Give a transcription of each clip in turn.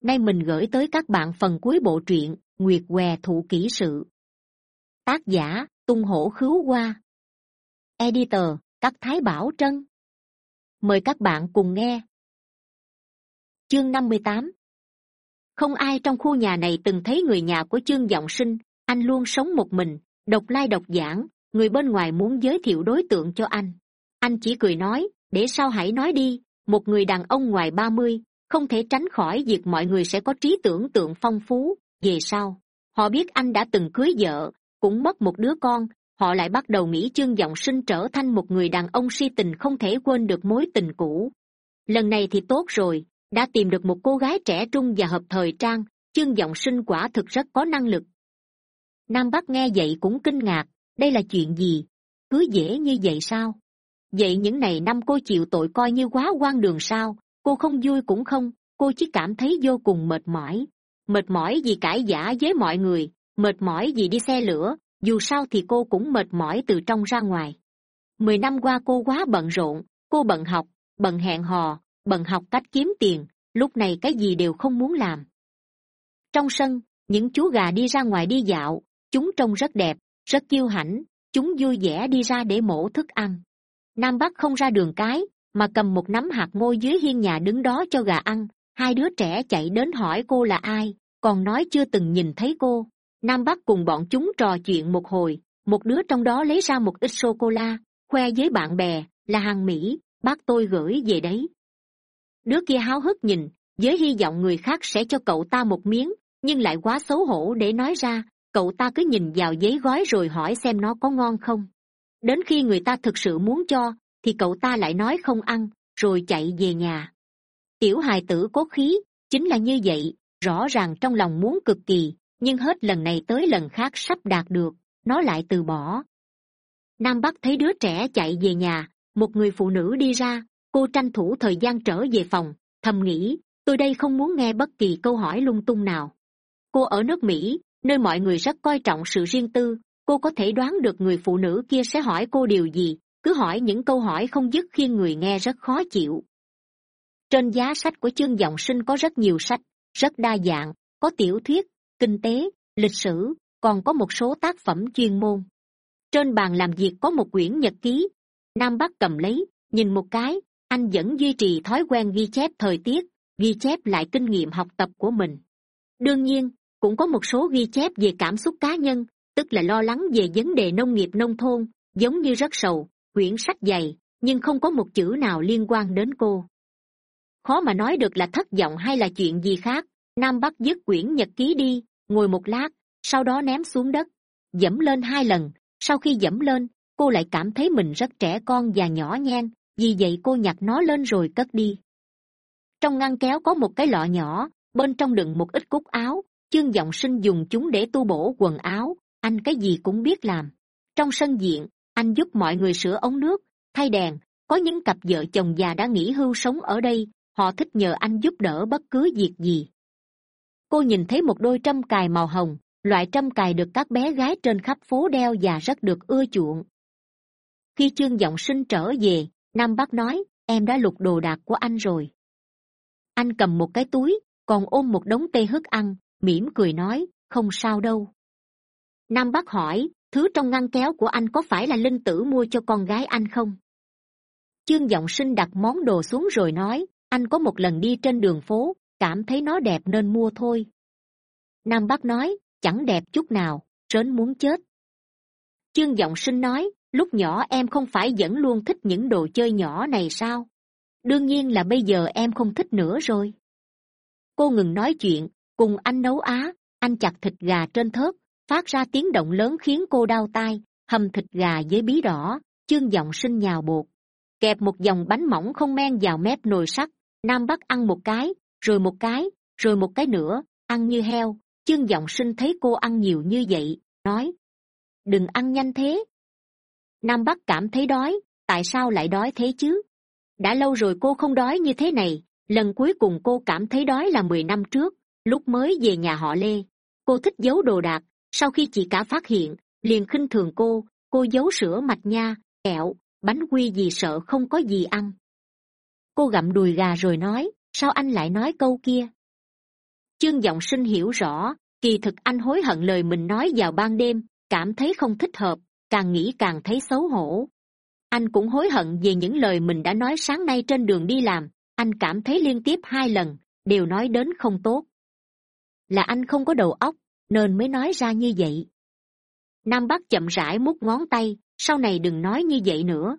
nay mình gửi tới các bạn phần cuối bộ truyện, nguyệt què thụ kỹ sự. Tác giả, tung hổ khứu hoa. Editor các thái bảo trân. Mời các bạn cùng nghe. Chương năm mươi tám. Không ai trong khu nhà này từng thấy người nhà của chương g sinh, anh luôn sống một mình, độc lai độc giảng, người bên ngoài muốn giới thiệu đối tượng cho anh. Anh chỉ cười nói, để sao hãy nói đi, một người đàn ông ngoài ba mươi không thể tránh khỏi việc mọi người sẽ có trí tưởng tượng phong phú. Về sau, họ biết anh đã từng cưới vợ, cũng mất một đứa con. Họ lại bắt đầu nghĩ chương g sinh trở thành một người đàn ông si tình không thể quên được mối tình cũ. Lần này thì tốt rồi, đã tìm được một cô gái trẻ trung và hợp thời trang. Chương g sinh quả thực rất có năng lực. Nam bắc nghe vậy cũng kinh ngạc. Đây là chuyện gì? Cứ dễ như vậy sao? Vậy những ngày năm cô chịu tội coi như quá quan đường sao? Cô không vui cũng không, cô chỉ cảm thấy vô cùng mệt mỏi. Mệt mỏi vì cãi giả với mọi người, mệt mỏi vì đi xe lửa, dù sao thì cô cũng mệt mỏi từ trong ra ngoài. Mười năm qua cô quá bận rộn, cô bận học, bận hẹn hò, bận học cách kiếm tiền, lúc này cái gì đều không muốn làm. Trong sân, những chú gà đi ra ngoài đi dạo, chúng trông rất đẹp, rất kiêu hãnh, chúng vui vẻ đi ra để mổ thức ăn. Nam bắc không ra đường cái mà cầm một nắm hạt ngô dưới hiên nhà đứng đó cho gà ăn. Hai đứa trẻ chạy đến hỏi cô là ai, còn nói chưa từng nhìn thấy cô. Nam bắc cùng bọn chúng trò chuyện một hồi, một đứa trong đó lấy ra một ít sô cô la khoe với bạn bè, là hàng mỹ, bác tôi gửi về đấy. Đứa kia háo hức nhìn, với hy vọng người khác sẽ cho cậu ta một miếng, nhưng lại quá xấu hổ để nói ra, cậu ta cứ nhìn vào giấy gói rồi hỏi xem nó có ngon không. Đến khi người ta thực sự muốn cho thì cậu ta lại nói không ăn, rồi chạy về nhà. Tiểu hài tử cố khí, chính là như vậy, rõ ràng trong lòng muốn cực kỳ, nhưng hết lần này tới lần khác sắp đạt được, nó lại từ bỏ. Nam bắc thấy đứa trẻ chạy về nhà, một người phụ nữ đi ra, cô tranh thủ thời gian trở về phòng, thầm nghĩ, tôi đây không muốn nghe bất kỳ câu hỏi lung tung nào. Cô ở nước mỹ, nơi mọi người rất coi trọng sự riêng tư, cô có thể đoán được người phụ nữ kia sẽ hỏi cô điều gì cứ hỏi những câu hỏi không dứt khiến người nghe rất khó chịu. Trên giá sách của chương giọng sinh có rất nhiều sách, rất đa dạng, có tiểu thuyết, kinh tế, lịch sử, còn có một số tác phẩm chuyên môn. Trên bàn làm việc có một quyển nhật ký, nam bắc cầm lấy, nhìn một cái, anh vẫn duy trì thói quen ghi chép thời tiết, ghi chép lại kinh nghiệm học tập của mình. Đương nhiên, cũng có một số ghi chép về cảm xúc cá nhân, tức là lo lắng về vấn đề nông nghiệp nông thôn, giống như rất sầu quyển sách dày, nhưng không có một chữ nào liên quan đến cô. Khó mà nói được là thất vọng hay là chuyện gì khác, nam bắc dứt quyển nhật ký đi, ngồi một lát, sau đó ném xuống đất, dẫm lên hai lần. Sau khi dẫm lên, cô lại cảm thấy mình rất trẻ con và nhỏ nhen, vì vậy cô nhặt nó lên rồi cất đi. Trong ngăn kéo có một cái lọ nhỏ, bên trong đựng một ít cúc áo, chương giọng sinh dùng chúng để tu bổ quần áo, anh cái gì cũng biết làm. Trong sân diện anh giúp mọi người sửa ống nước, thay đèn. Có những cặp vợ chồng già đã nghỉ hưu sống ở đây. Họ thích nhờ anh giúp đỡ bất cứ việc gì. Cô nhìn thấy một đôi trâm cài màu hồng. Loại trâm cài được các bé gái trên khắp phố đeo và rất được ưa chuộng. Khi chương g sinh trở về, nam bác nói, em đã lục đồ đạc của anh rồi. Anh cầm một cái túi, còn ôm một đống tê hức ăn, mỉm cười nói, không sao đâu. Nam bác hỏi thứ trong ngăn kéo của anh có phải là linh tử mua cho con gái anh không? Chương giọng sinh đặt món đồ xuống rồi nói, anh có một lần đi trên đường phố, cảm thấy nó đẹp nên mua thôi. Nam bắc nói, chẳng đẹp chút nào trớn muốn chết. Chương giọng sinh nói, lúc nhỏ em không phải vẫn luôn thích những đồ chơi nhỏ này sao? Đương nhiên là bây giờ em không thích nữa rồi. Cô ngừng nói chuyện, cùng anh nấu á, anh chặt thịt gà trên thớt phát ra tiếng động lớn khiến cô đau tai, hầm thịt gà với bí đỏ, chương giọng sinh nhào bột kẹp một dòng bánh mỏng không men vào mép nồi sắt, nam bắc ăn một cái, rồi một cái, rồi một cái nữa, ăn như heo. Chương giọng sinh thấy cô ăn nhiều như vậy, nói, đừng ăn nhanh thế. Nam bắc cảm thấy đói, tại sao lại đói thế chứ? Đã lâu rồi cô không đói như thế này. Lần cuối cùng cô cảm thấy đói là mười năm trước, lúc mới về nhà họ lê. Cô thích giấu đồ đạc sau khi chị cả phát hiện, liền khinh thường cô cô giấu sữa mạch nha, kẹo, bánh quy vì sợ không có gì ăn. Cô gặm đùi gà rồi nói, sao anh lại nói câu kia? Chương giọng sinh hiểu rõ, kỳ thực anh hối hận lời mình nói vào ban đêm, cảm thấy không thích hợp, càng nghĩ càng thấy xấu hổ. Anh cũng hối hận về những lời mình đã nói sáng nay trên đường đi làm, anh cảm thấy liên tiếp hai lần, đều nói đến không tốt. Là anh không có đầu óc nên mới nói ra như vậy. Nam bắc chậm rãi mút ngón tay, sau này đừng nói như vậy nữa.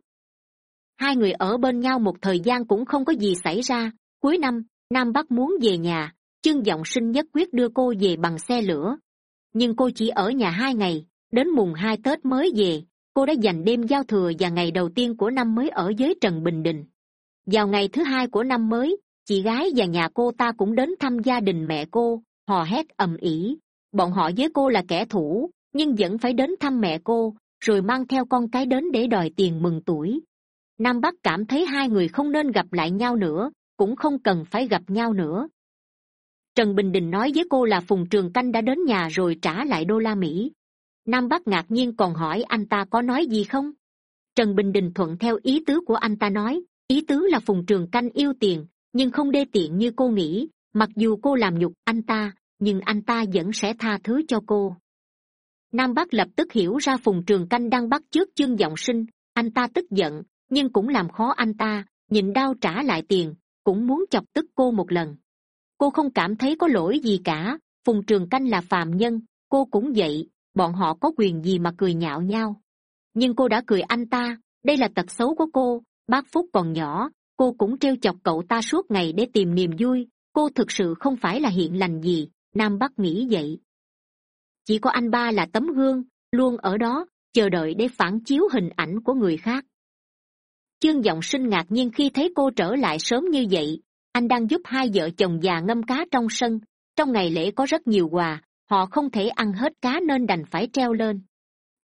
Hai người ở bên nhau một thời gian cũng không có gì xảy ra. Cuối năm, nam bắc muốn về nhà, chương giọng sinh nhất quyết đưa cô về bằng xe lửa. Nhưng cô chỉ ở nhà hai ngày, đến mùng hai tết mới về, cô đã dành đêm giao thừa và ngày đầu tiên của năm mới ở dưới trần bình định. Vào ngày thứ hai của năm mới, chị gái và nhà cô ta cũng đến thăm gia đình mẹ cô, hò hét ầm ĩ bọn họ với cô là kẻ thù, nhưng vẫn phải đến thăm mẹ cô, rồi mang theo con cái đến để đòi tiền mừng tuổi. Nam bắc cảm thấy hai người không nên gặp lại nhau nữa, cũng không cần phải gặp nhau nữa. Trần bình đình nói với cô là phùng trường canh đã đến nhà rồi trả lại đô la mỹ. Nam bắc ngạc nhiên còn hỏi anh ta có nói gì không? Trần bình đình thuận theo ý tứ của anh ta nói, ý tứ là phùng trường canh yêu tiền, nhưng không đê tiện như cô nghĩ, mặc dù cô làm nhục anh ta nhưng anh ta vẫn sẽ tha thứ cho cô. Nam bắc lập tức hiểu ra phùng trường canh đang bắt trước chương g sinh. Anh ta tức giận, nhưng cũng làm khó anh ta nhìn đau trả lại tiền, cũng muốn chọc tức cô một lần. Cô không cảm thấy có lỗi gì cả, phùng trường canh là phàm nhân, cô cũng vậy, bọn họ có quyền gì mà cười nhạo nhau. Nhưng cô đã cười anh ta, đây là tật xấu của cô, bác phúc còn nhỏ, cô cũng trêu chọc cậu ta suốt ngày để tìm niềm vui, cô thực sự không phải là hiện lành gì nam bắc nghĩ vậy chỉ có anh ba là tấm gương, luôn ở đó, chờ đợi để phản chiếu hình ảnh của người khác. Chương giọng sinh ngạc nhiên khi thấy cô trở lại sớm như vậy. Anh đang giúp hai vợ chồng già ngâm cá trong sân. Trong ngày lễ có rất nhiều quà, họ không thể ăn hết cá nên đành phải treo lên.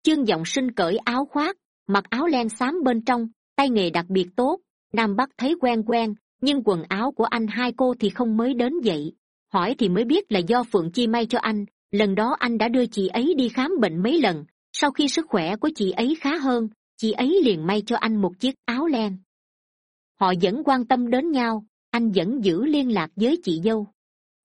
Chương giọng sinh cởi áo khoác, mặc áo len xám bên trong, tay nghề đặc biệt tốt. Nam bắc thấy quen quen, nhưng quần áo của anh hai cô thì không mới đến vậy hỏi thì mới biết là do phượng chi may cho anh. Lần đó anh đã đưa chị ấy đi khám bệnh mấy lần. Sau khi sức khỏe của chị ấy khá hơn, chị ấy liền may cho anh một chiếc áo len. Họ vẫn quan tâm đến nhau, anh vẫn giữ liên lạc với chị dâu.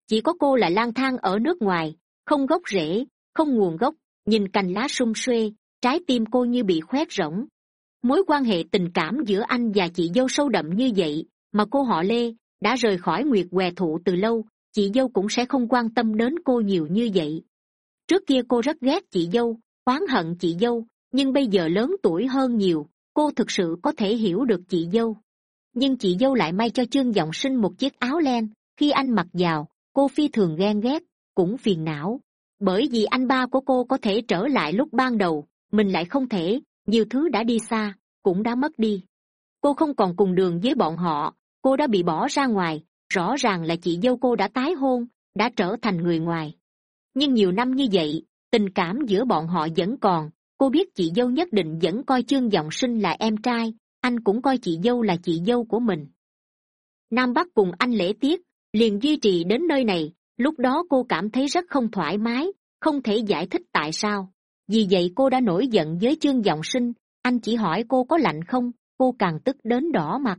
Chỉ có cô là lang thang ở nước ngoài, không gốc rễ, không nguồn gốc, nhìn cành lá sung xuê trái tim cô như bị khoét rỗng. Mối quan hệ tình cảm giữa anh và chị dâu sâu đậm như vậy mà cô họ lê đã rời khỏi nguyệt què thụ từ lâu chị dâu cũng sẽ không quan tâm đến cô nhiều như vậy. Trước kia cô rất ghét chị dâu, oán hận chị dâu, nhưng bây giờ lớn tuổi hơn nhiều, cô thực sự có thể hiểu được chị dâu. Nhưng chị dâu lại may cho chương giọng sinh một chiếc áo len, khi anh mặc vào, cô phi thường ghen ghét, cũng phiền não. Bởi vì anh ba của cô có thể trở lại lúc ban đầu, mình lại không thể, nhiều thứ đã đi xa, cũng đã mất đi. Cô không còn cùng đường với bọn họ, cô đã bị bỏ ra ngoài rõ ràng là chị dâu cô đã tái hôn, đã trở thành người ngoài. Nhưng nhiều năm như vậy, tình cảm giữa bọn họ vẫn còn. Cô biết chị dâu nhất định vẫn coi chương giọng sinh là em trai, anh cũng coi chị dâu là chị dâu của mình. Nam bắc cùng anh lễ tiết, liền duy trì đến nơi này. Lúc đó cô cảm thấy rất không thoải mái, không thể giải thích tại sao. Vì vậy cô đã nổi giận với chương giọng sinh. Anh chỉ hỏi cô có lạnh không, cô càng tức đến đỏ mặt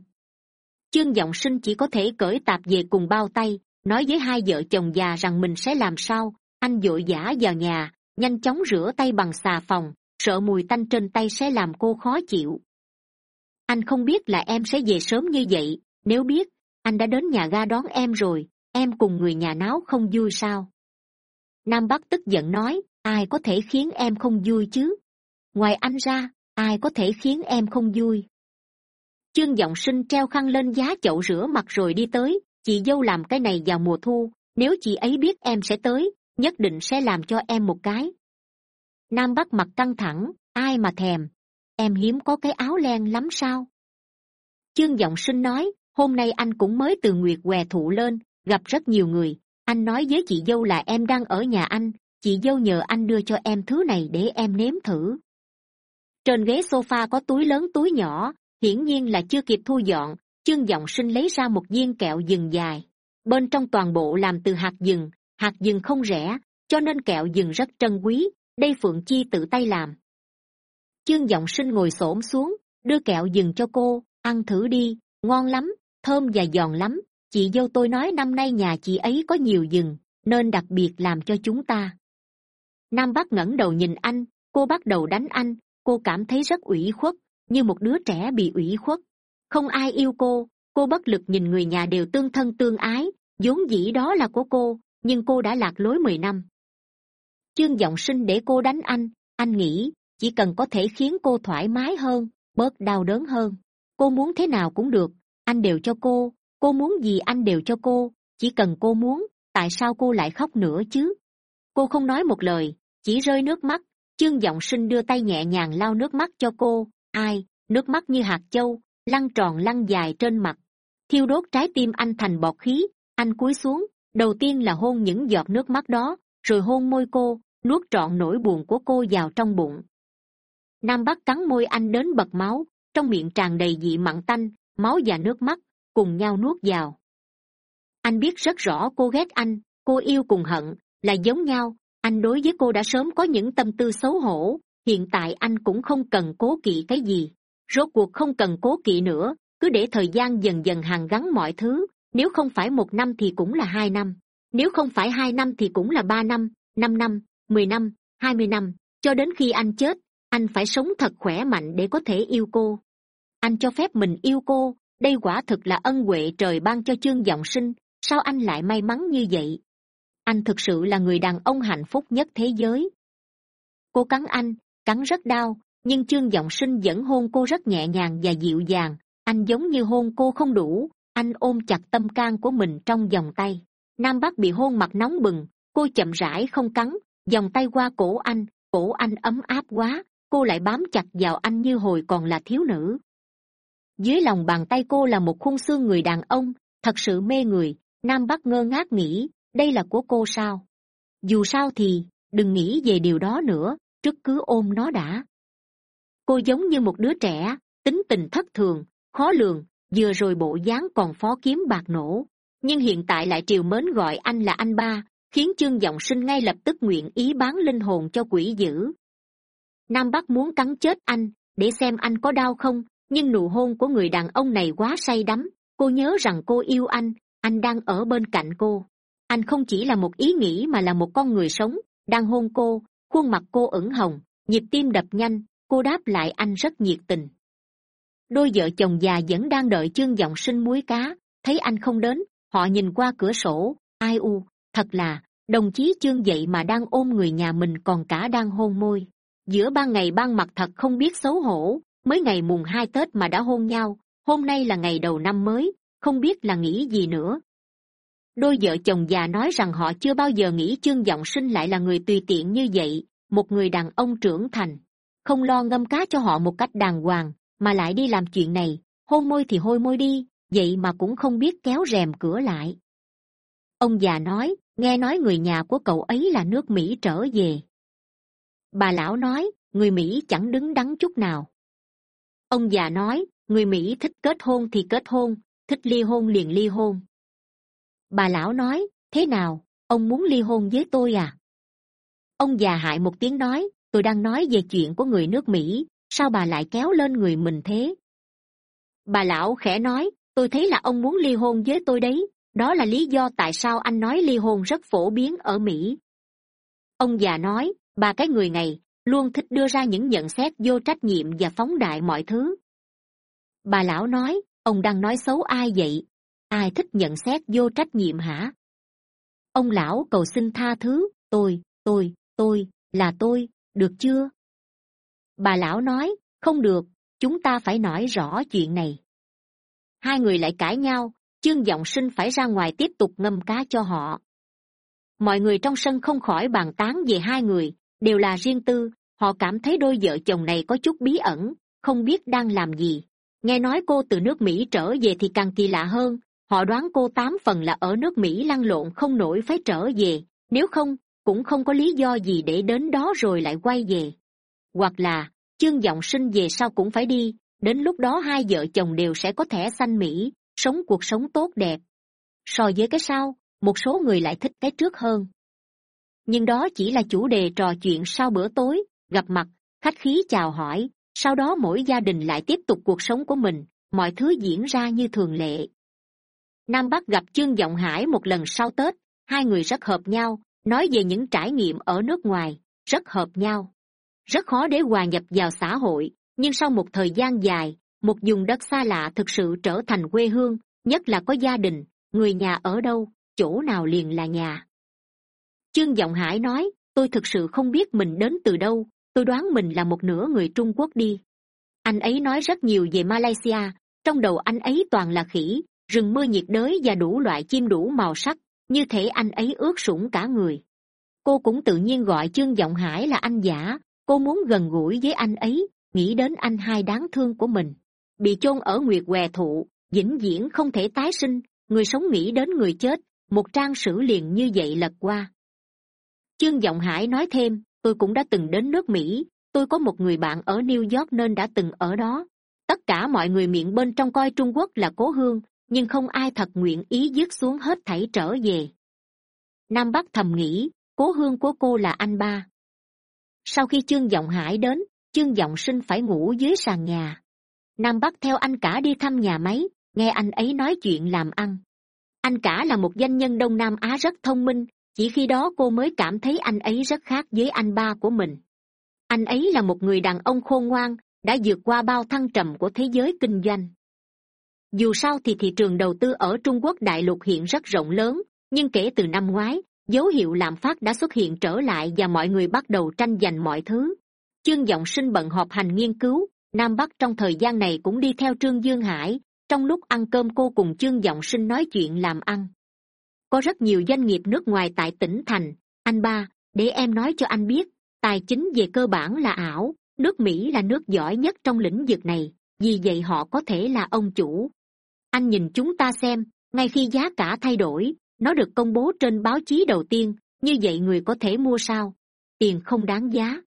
chương giọng sinh chỉ có thể cởi tạp về cùng bao tay, nói với hai vợ chồng già rằng mình sẽ làm sao. Anh vội vã vào nhà, nhanh chóng rửa tay bằng xà phòng, sợ mùi tanh trên tay sẽ làm cô khó chịu. Anh không biết là em sẽ về sớm như vậy, nếu biết, anh đã đến nhà ga đón em rồi, em cùng người nhà náo không vui sao? Nam bắc tức giận nói, ai có thể khiến em không vui chứ? Ngoài anh ra, ai có thể khiến em không vui? Chương giọng sinh treo khăn lên giá chậu rửa mặt rồi đi tới, chị dâu làm cái này vào mùa thu, nếu chị ấy biết em sẽ tới, nhất định sẽ làm cho em một cái. Nam bắc mặt căng thẳng, ai mà thèm? Em hiếm có cái áo len lắm sao? Chương giọng sinh nói, hôm nay anh cũng mới từ nguyệt què thụ lên, gặp rất nhiều người. Anh nói với chị dâu là em đang ở nhà anh, chị dâu nhờ anh đưa cho em thứ này để em nếm thử. Trên ghế s o f a có túi lớn túi nhỏ hiển nhiên là chưa kịp thu dọn chương giọng sinh lấy ra một viên kẹo dừng dài. Bên trong toàn bộ làm từ hạt dừng hạt dừng không rẻ, cho nên kẹo dừng rất trân quý, đây phượng chi tự tay làm. Chương giọng sinh ngồi s ổ m xuống, đưa kẹo dừng cho cô, ăn thử đi, ngon lắm, thơm và giòn lắm, chị dâu tôi nói năm nay nhà chị ấy có nhiều dừng, nên đặc biệt làm cho chúng ta. Nam bắc ngẩng đầu nhìn anh, cô bắt đầu đánh anh, cô cảm thấy rất ủy khuất như một đứa trẻ bị ủy khuất. Không ai yêu cô cô bất lực nhìn người nhà đều tương thân tương ái, vốn dĩ đó là của cô, nhưng cô đã lạc lối mười năm. Chương giọng sinh để cô đánh anh anh nghĩ, chỉ cần có thể khiến cô thoải mái hơn, bớt đau đớn hơn. Cô muốn thế nào cũng được, anh đều cho cô cô muốn gì anh đều cho cô, chỉ cần cô muốn, tại sao cô lại khóc nữa chứ? Cô không nói một lời, chỉ rơi nước mắt, chương giọng sinh đưa tay nhẹ nhàng lau nước mắt cho cô ai, nước mắt như hạt châu, lăn tròn lăn dài trên mặt. Thiêu đốt trái tim anh thành bọt khí, anh cúi xuống, đầu tiên là hôn những giọt nước mắt đó, rồi hôn môi cô, nuốt trọn nỗi buồn của cô vào trong bụng. Nam bắc cắn môi anh đến bật máu, trong miệng tràn đầy dị mặn tanh, máu và nước mắt, cùng nhau nuốt vào. Anh biết rất rõ cô ghét anh, cô yêu cùng hận, là giống nhau, anh đối với cô đã sớm có những tâm tư xấu hổ hiện tại anh cũng không cần cố kỵ cái gì. Rốt cuộc không cần cố kỵ nữa, cứ để thời gian dần dần hàn gắn mọi thứ. Nếu không phải một năm thì cũng là hai năm. Nếu không phải hai năm thì cũng là ba năm năm năm, mười năm, hai mươi năm. Cho đến khi anh chết, anh phải sống thật khỏe mạnh để có thể yêu cô. Anh cho phép mình yêu cô. Đây quả thực là ân huệ trời ban cho chương giọng sinh. Sao anh lại may mắn như vậy? Anh thực sự là người đàn ông hạnh phúc nhất thế giới. Cô cắn anh cắn rất đau, nhưng chương giọng sinh vẫn hôn cô rất nhẹ nhàng và dịu dàng. Anh giống như hôn cô không đủ, anh ôm chặt tâm can của mình trong vòng tay. Nam bắc bị hôn mặt nóng bừng, cô chậm rãi không cắn, vòng tay qua cổ anh cổ anh ấm áp quá, cô lại bám chặt vào anh như hồi còn là thiếu nữ. Dưới lòng bàn tay cô là một khung xương người đàn ông, thật sự mê người. Nam bắc ngơ ngác nghĩ, đây là của cô sao? Dù sao thì, đừng nghĩ về điều đó nữa trước cứ ôm nó đã. Cô giống như một đứa trẻ, tính tình thất thường, khó lường, vừa rồi bộ dáng còn phó kiếm bạc nổ. Nhưng hiện tại lại triều mến gọi anh là anh ba, khiến chương g sinh ngay lập tức nguyện ý bán linh hồn cho quỷ dữ. Nam bắc muốn cắn chết anh, để xem anh có đau không, nhưng nụ hôn của người đàn ông này quá say đắm. Cô nhớ rằng cô yêu anh anh đang ở bên cạnh cô. Anh không chỉ là một ý nghĩ mà là một con người sống, đang hôn cô khuôn mặt cô ửng hồng, nhịp tim đập nhanh, cô đáp lại anh rất nhiệt tình. Đôi vợ chồng già vẫn đang đợi chương giọng sinh muối cá, thấy anh không đến, họ nhìn qua cửa sổ, ai u, thật là, đồng chí chương vậy mà đang ôm người nhà mình còn cả đang hôn môi. Giữa ban ngày ban mặt thật không biết xấu hổ mới ngày mùng hai tết mà đã hôn nhau, hôm nay là ngày đầu năm mới, không biết là nghĩ gì nữa đôi vợ chồng già nói rằng họ chưa bao giờ nghĩ chương giọng sinh lại là người tùy tiện như vậy, một người đàn ông trưởng thành. Không lo ngâm cá cho họ một cách đàng hoàng, mà lại đi làm chuyện này, hôn môi thì hôi môi đi, vậy mà cũng không biết kéo rèm cửa lại. Ông già nói, nghe nói người nhà của cậu ấy là nước mỹ trở về. Bà lão nói, người mỹ chẳng đứng đắn chút nào. Ông già nói, người mỹ thích kết hôn thì kết hôn, thích ly hôn liền ly hôn bà lão nói, thế nào? Ông muốn ly hôn với tôi à? Ông già hại một tiếng nói, tôi đang nói về chuyện của người nước mỹ, sao bà lại kéo lên người mình thế? Bà lão khẽ nói, tôi thấy là ông muốn ly hôn với tôi đấy, đó là lý do tại sao anh nói ly hôn rất phổ biến ở mỹ. Ông già nói, bà cái người này luôn thích đưa ra những nhận xét vô trách nhiệm và phóng đại mọi thứ. Bà lão nói, ông đang nói xấu ai vậy? Ai thích nhận xét vô trách nhiệm hả? Ông lão cầu xin tha thứ, tôi tôi tôi, là tôi, được chưa? Bà lão nói, không được, chúng ta phải nói rõ chuyện này. Hai người lại cãi nhau, chương giọng sinh phải ra ngoài tiếp tục ngâm cá cho họ. Mọi người trong sân không khỏi bàn tán về hai người, đều là riêng tư, họ cảm thấy đôi vợ chồng này có chút bí ẩn, không biết đang làm gì. Nghe nói cô từ nước mỹ trở về thì càng kỳ lạ hơn họ đoán cô tám phần là ở nước mỹ lăn lộn không nổi phải trở về. Nếu không, cũng không có lý do gì để đến đó rồi lại quay về. Hoặc là chương giọng sinh về sau cũng phải đi. Đến lúc đó hai vợ chồng đều sẽ có thẻ xanh mỹ, sống cuộc sống tốt đẹp. So với cái sau, một số người lại thích cái trước hơn. Nhưng đó chỉ là chủ đề trò chuyện sau bữa tối, gặp mặt, khách khí chào hỏi. Sau đó mỗi gia đình lại tiếp tục cuộc sống của mình. Mọi thứ diễn ra như thường lệ nam bắc gặp chương giọng hải một lần sau tết, hai người rất hợp nhau, nói về những trải nghiệm ở nước ngoài, rất hợp nhau. Rất khó để hòa nhập vào xã hội, nhưng sau một thời gian dài, một vùng đất xa lạ thực sự trở thành quê hương, nhất là có gia đình, người nhà ở đâu, chỗ nào liền là nhà. Chương giọng hải nói, tôi thực sự không biết mình đến từ đâu, tôi đoán mình là một nửa người trung quốc đi. Anh ấy nói rất nhiều về malaysia, trong đầu anh ấy toàn là khỉ rừng mưa nhiệt đới và đủ loại chim đủ màu sắc, như thể anh ấy ướt sũng cả người. Cô cũng tự nhiên gọi chương giọng hải là anh giả, cô muốn gần gũi với anh ấy, nghĩ đến anh hai đáng thương của mình. Bị chôn ở nguyệt què thụ, vĩnh viễn không thể tái sinh, người sống nghĩ đến người chết, một trang sử liền như vậy lật qua. Chương giọng hải nói thêm, tôi cũng đã từng đến nước mỹ, tôi có một người bạn ở new york nên đã từng ở đó. Tất cả mọi người miệng bên trong coi trung quốc là cố hương nhưng không ai thật nguyện ý dứt xuống hết thảy trở về. Nam bắc thầm nghĩ, cố hương của cô là anh ba. Sau khi chương g hải đến chương g sinh phải ngủ dưới sàn nhà. Nam bắc theo anh cả đi thăm nhà máy, nghe anh ấy nói chuyện làm ăn. Anh cả là một doanh nhân đông nam á rất thông minh, chỉ khi đó cô mới cảm thấy anh ấy rất khác với anh ba của mình. Anh ấy là một người đàn ông khôn ngoan, đã vượt qua bao thăng trầm của thế giới kinh doanh dù sao thì thị trường đầu tư ở trung quốc đại lục hiện rất rộng lớn, nhưng kể từ năm ngoái, dấu hiệu lạm phát đã xuất hiện trở lại và mọi người bắt đầu tranh giành mọi thứ. Chương giọng sinh bận họp hành nghiên cứu, nam bắc trong thời gian này cũng đi theo trương dương hải, trong lúc ăn cơm cô cùng chương giọng sinh nói chuyện làm ăn. Có rất nhiều doanh nghiệp nước ngoài tại tỉnh thành, anh ba, để em nói cho anh biết, tài chính về cơ bản là ảo, nước mỹ là nước giỏi nhất trong lĩnh vực này, vì vậy họ có thể là ông chủ anh nhìn chúng ta xem, ngay khi giá cả thay đổi, nó được công bố trên báo chí đầu tiên, như vậy người có thể mua sao? Tiền không đáng giá.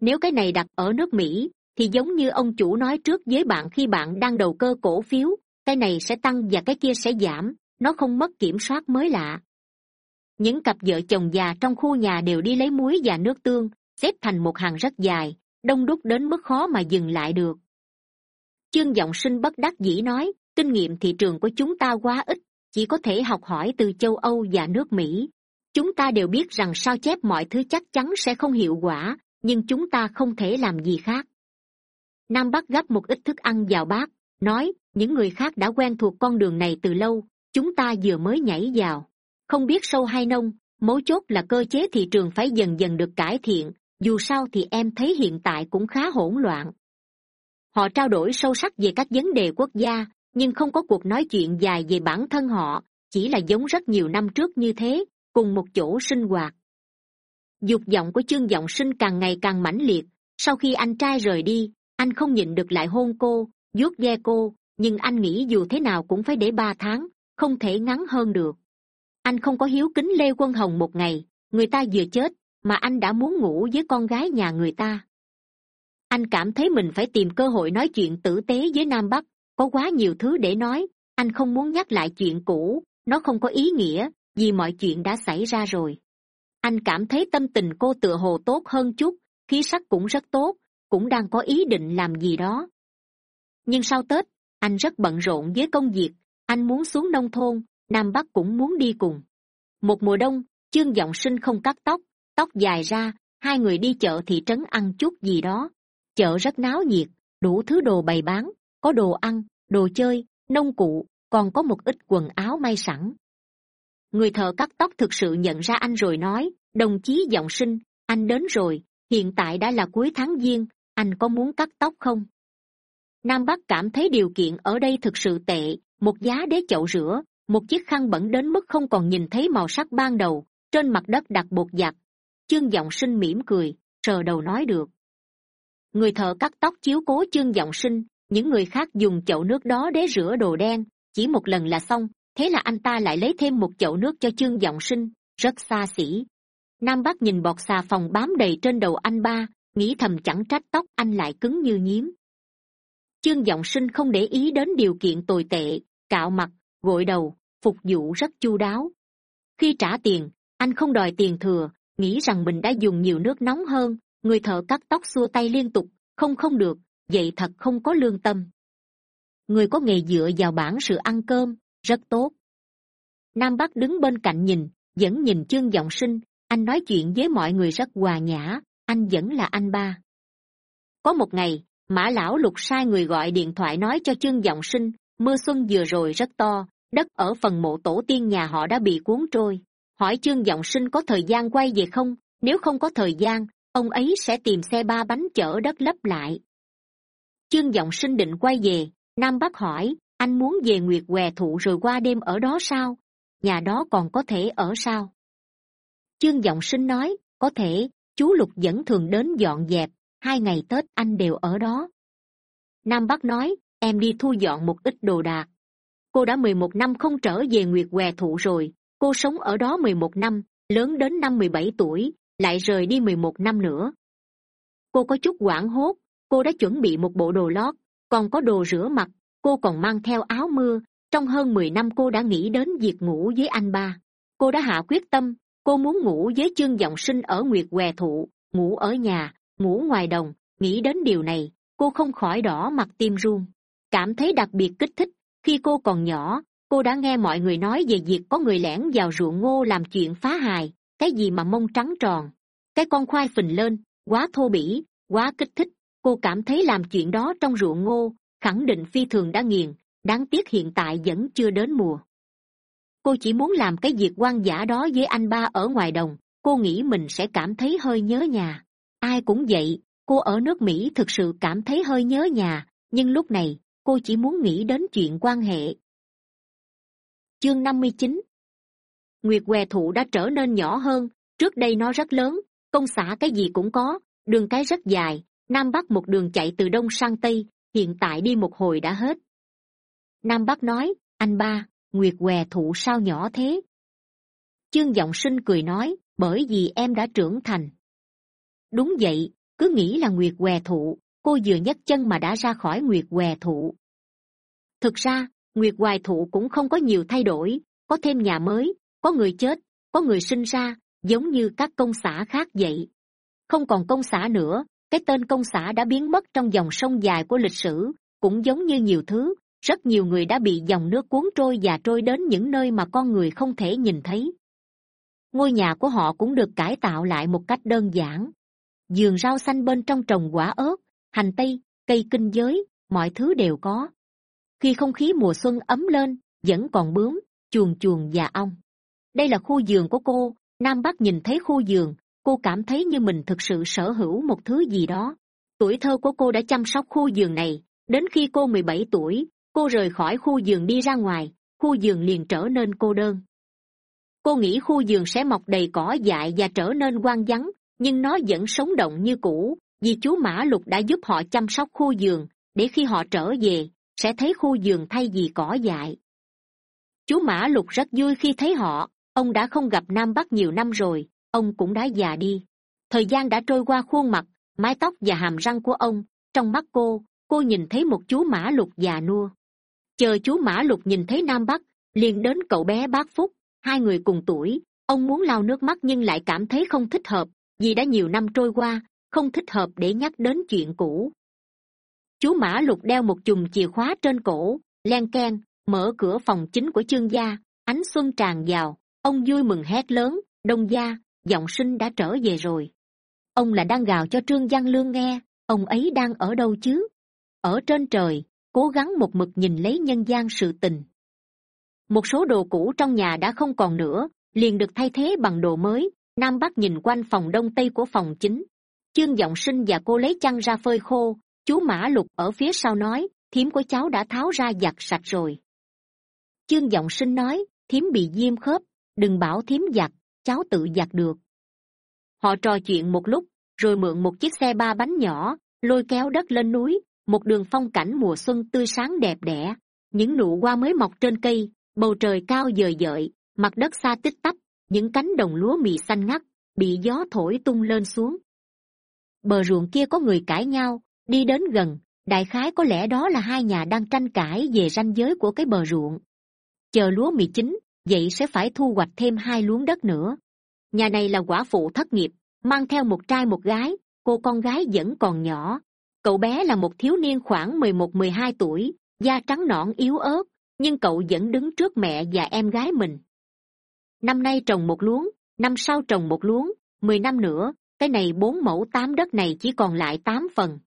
Nếu cái này đặt ở nước mỹ, thì giống như ông chủ nói trước với bạn khi bạn đang đầu cơ cổ phiếu, cái này sẽ tăng và cái kia sẽ giảm, nó không mất kiểm soát mới lạ. Những cặp vợ chồng già trong khu nhà đều đi lấy muối và nước tương, xếp thành một hàng rất dài, đông đúc đến mức khó mà dừng lại được. Chương giọng sinh bất đắc dĩ nói kinh nghiệm thị trường của chúng ta quá ít, chỉ có thể học hỏi từ châu âu và nước mỹ. Chúng ta đều biết rằng sao chép mọi thứ chắc chắn sẽ không hiệu quả, nhưng chúng ta không thể làm gì khác. Nam bắc gấp một ít thức ăn vào bát, nói, những người khác đã quen thuộc con đường này từ lâu, chúng ta vừa mới nhảy vào. Không biết sâu hay nông, mấu chốt là cơ chế thị trường phải dần dần được cải thiện, dù sao thì em thấy hiện tại cũng khá hỗn loạn. Họ trao đổi sâu sắc về các vấn đề quốc gia nhưng không có cuộc nói chuyện dài về bản thân họ, chỉ là giống rất nhiều năm trước như thế, cùng một chỗ sinh hoạt. Dục vọng của chương giọng sinh càng ngày càng mãnh liệt. Sau khi anh trai rời đi, anh không nhịn được lại hôn cô, vuốt ve cô, nhưng anh nghĩ dù thế nào cũng phải để ba tháng, không thể ngắn hơn được. Anh không có hiếu kính lê quân hồng một ngày, người ta vừa chết, mà anh đã muốn ngủ với con gái nhà người ta. Anh cảm thấy mình phải tìm cơ hội nói chuyện tử tế với nam bắc có quá nhiều thứ để nói, anh không muốn nhắc lại chuyện cũ, nó không có ý nghĩa, vì mọi chuyện đã xảy ra rồi. Anh cảm thấy tâm tình cô tựa hồ tốt hơn chút, khí sắc cũng rất tốt, cũng đang có ý định làm gì đó. Nhưng sau tết, anh rất bận rộn với công việc, anh muốn xuống nông thôn, nam bắc cũng muốn đi cùng. Một mùa đông chương giọng sinh không cắt tóc tóc dài ra, hai người đi chợ thị trấn ăn chút gì đó. Chợ rất náo nhiệt, đủ thứ đồ bày bán, có đồ ăn đồ chơi, nông cụ, còn có một ít quần áo may sẵn. Người thợ cắt tóc thực sự nhận ra anh rồi nói, đồng chí giọng sinh, anh đến rồi, hiện tại đã là cuối tháng giêng, anh có muốn cắt tóc không? Nam bắc cảm thấy điều kiện ở đây thực sự tệ, một giá đế chậu rửa, một chiếc khăn bẩn đến mức không còn nhìn thấy màu sắc ban đầu, trên mặt đất đặt bột giặt. Chương giọng sinh mỉm cười, sờ đầu nói được. Người thợ cắt tóc chiếu cố chương giọng sinh những người khác dùng chậu nước đó để rửa đồ đen, chỉ một lần là xong, thế là anh ta lại lấy thêm một chậu nước cho chương giọng sinh, rất xa xỉ. Nam bắc nhìn bọt xà phòng bám đầy trên đầu anh ba, nghĩ thầm chẳng trách tóc anh lại cứng như nhím. Chương giọng sinh không để ý đến điều kiện tồi tệ, cạo mặt, gội đầu, phục vụ rất chu đáo. Khi trả tiền, anh không đòi tiền thừa, nghĩ rằng mình đã dùng nhiều nước nóng hơn, người thợ cắt tóc xua tay liên tục, không không được vậy thật không có lương tâm. Người có nghề dựa vào bản sự ăn cơm, rất tốt. Nam bắc đứng bên cạnh nhìn, vẫn nhìn chương g sinh. Anh nói chuyện với mọi người rất hòa nhã. Anh vẫn là anh ba. Có một ngày, mã lão lục sai người gọi điện thoại nói cho chương g sinh. Mưa xuân vừa rồi rất to, đất ở phần mộ tổ tiên nhà họ đã bị cuốn trôi. Hỏi chương giọng sinh có thời gian quay về không? Nếu không có thời gian, ông ấy sẽ tìm xe ba bánh chở đất lấp lại chương g sinh định quay về, nam bắc hỏi, anh muốn về nguyệt què thụ rồi qua đêm ở đó sao? Nhà đó còn có thể ở sao? Chương g sinh nói, có thể, chú lục vẫn thường đến dọn dẹp, hai ngày tết anh đều ở đó. Nam bắc nói, em đi thu dọn một ít đồ đạc. Cô đã mười một năm không trở về nguyệt què thụ rồi, cô sống ở đó mười một năm, lớn đến năm mười bảy tuổi, lại rời đi mười một năm nữa. Cô có chút hoảng hốt cô đã chuẩn bị một bộ đồ lót, còn có đồ rửa mặt. Cô còn mang theo áo mưa. Trong hơn mười năm cô đã nghĩ đến việc ngủ với anh ba. Cô đã hạ quyết tâm, cô muốn ngủ với chương giọng sinh ở nguyệt què thụ, ngủ ở nhà, ngủ ngoài đồng. Nghĩ đến điều này, cô không khỏi đỏ mặt tim run. Cảm thấy đặc biệt kích thích. Khi cô còn nhỏ, cô đã nghe mọi người nói về việc có người lẻn vào ruộng ngô làm chuyện phá hài. Cái gì mà mông trắng tròn. Cái con khoai phình lên, quá thô bỉ, quá kích thích cô cảm thấy làm chuyện đó trong ruộng ngô, khẳng định phi thường đã nghiền, đáng tiếc hiện tại vẫn chưa đến mùa. Cô chỉ muốn làm cái việc quan giả đó với anh ba ở ngoài đồng, cô nghĩ mình sẽ cảm thấy hơi nhớ nhà. Ai cũng vậy, cô ở nước mỹ thực sự cảm thấy hơi nhớ nhà, nhưng lúc này, cô chỉ muốn nghĩ đến chuyện quan hệ. Chương năm mươi chín. Nguyệt què thụ đã trở nên nhỏ hơn, trước đây nó rất lớn, công xã cái gì cũng có, đường cái rất dài nam bắc một đường chạy từ đông sang tây, hiện tại đi một hồi đã hết. Nam bắc nói, anh ba, nguyệt què thụ sao nhỏ thế? Chương giọng sinh cười nói, bởi vì em đã trưởng thành. Đúng vậy, cứ nghĩ là nguyệt què thụ, cô vừa nhấc chân mà đã ra khỏi nguyệt què thụ. Thực ra, nguyệt hoài thụ cũng không có nhiều thay đổi, có thêm nhà mới, có người chết, có người sinh ra, giống như các công xã khác vậy. Không còn công xã nữa cái tên công xã đã biến mất trong dòng sông dài của lịch sử, cũng giống như nhiều thứ, rất nhiều người đã bị dòng nước cuốn trôi và trôi đến những nơi mà con người không thể nhìn thấy. Ngôi nhà của họ cũng được cải tạo lại một cách đơn giản. Giường rau xanh bên trong trồng quả ớt, hành tây, cây kinh giới, mọi thứ đều có. Khi không khí mùa xuân ấm lên, vẫn còn bướm, chuồn chuồn và ong. Đây là khu vườn của cô. Nam bắc nhìn thấy khu vườn cô cảm thấy như mình thực sự sở hữu một thứ gì đó. Tuổi thơ của cô đã chăm sóc khu vườn này. Đến khi cô mười bảy tuổi, cô rời khỏi khu vườn đi ra ngoài. Khu vườn liền trở nên cô đơn. Cô nghĩ khu vườn sẽ mọc đầy cỏ dại và trở nên hoang vắng, nhưng nó vẫn sống động như cũ, vì chú mã lục đã giúp họ chăm sóc khu vườn. Để khi họ trở về, sẽ thấy khu vườn thay vì cỏ dại. Chú mã lục rất vui khi thấy họ. Ông đã không gặp nam bắc nhiều năm rồi ông cũng đã già đi. Thời gian đã trôi qua khuôn mặt, mái tóc và hàm răng của ông, trong mắt cô cô nhìn thấy một chú mã lục già nua. Chờ chú mã lục nhìn thấy nam bắc, liền đến cậu bé bác phúc, hai người cùng tuổi. Ông muốn lau nước mắt nhưng lại cảm thấy không thích hợp, vì đã nhiều năm trôi qua, không thích hợp để nhắc đến chuyện cũ. Chú mã lục đeo một chùm chìa khóa trên cổ, len k e n mở cửa phòng chính của chương gia, ánh xuân tràn vào. Ông vui mừng hét lớn, đông gia giọng sinh đã trở về rồi. Ông là đang gào cho trương văn lương nghe, ông ấy đang ở đâu chứ? Ở trên trời, cố gắng một mực nhìn lấy nhân gian sự tình. Một số đồ cũ trong nhà đã không còn nữa, liền được thay thế bằng đồ mới. Nam bắc nhìn quanh phòng đông tây của phòng chính. Chương giọng sinh và cô lấy chăn ra phơi khô. Chú mã lục ở phía sau nói, thím của cháu đã tháo ra giặt sạch rồi. Chương giọng sinh nói, thím bị diêm khớp, đừng bảo thím giặt cháu tự giặt được. Họ trò chuyện một lúc, rồi mượn một chiếc xe ba bánh nhỏ, lôi kéo đất lên núi, một đường phong cảnh mùa xuân tươi sáng đẹp đẽ. Những nụ hoa mới mọc trên cây, bầu trời cao dời dợi, mặt đất xa tích tắp, những cánh đồng lúa mì xanh ngắt, bị gió thổi tung lên xuống. Bờ ruộng kia có người cãi nhau, đi đến gần, đại khái có lẽ đó là hai nhà đang tranh cãi về ranh giới của cái bờ ruộng. Chờ lúa mì chín vậy sẽ phải thu hoạch thêm hai luống đất nữa. Nhà này là quả phụ thất nghiệp, mang theo một trai một gái, cô con gái vẫn còn nhỏ. Cậu bé là một thiếu niên khoảng mười một, mười hai tuổi, da trắng nõn yếu ớt, nhưng cậu vẫn đứng trước mẹ và em gái mình. Năm nay trồng một luống, năm sau trồng một luống, mười năm nữa, cái này bốn mẫu tám đất này chỉ còn lại tám phần.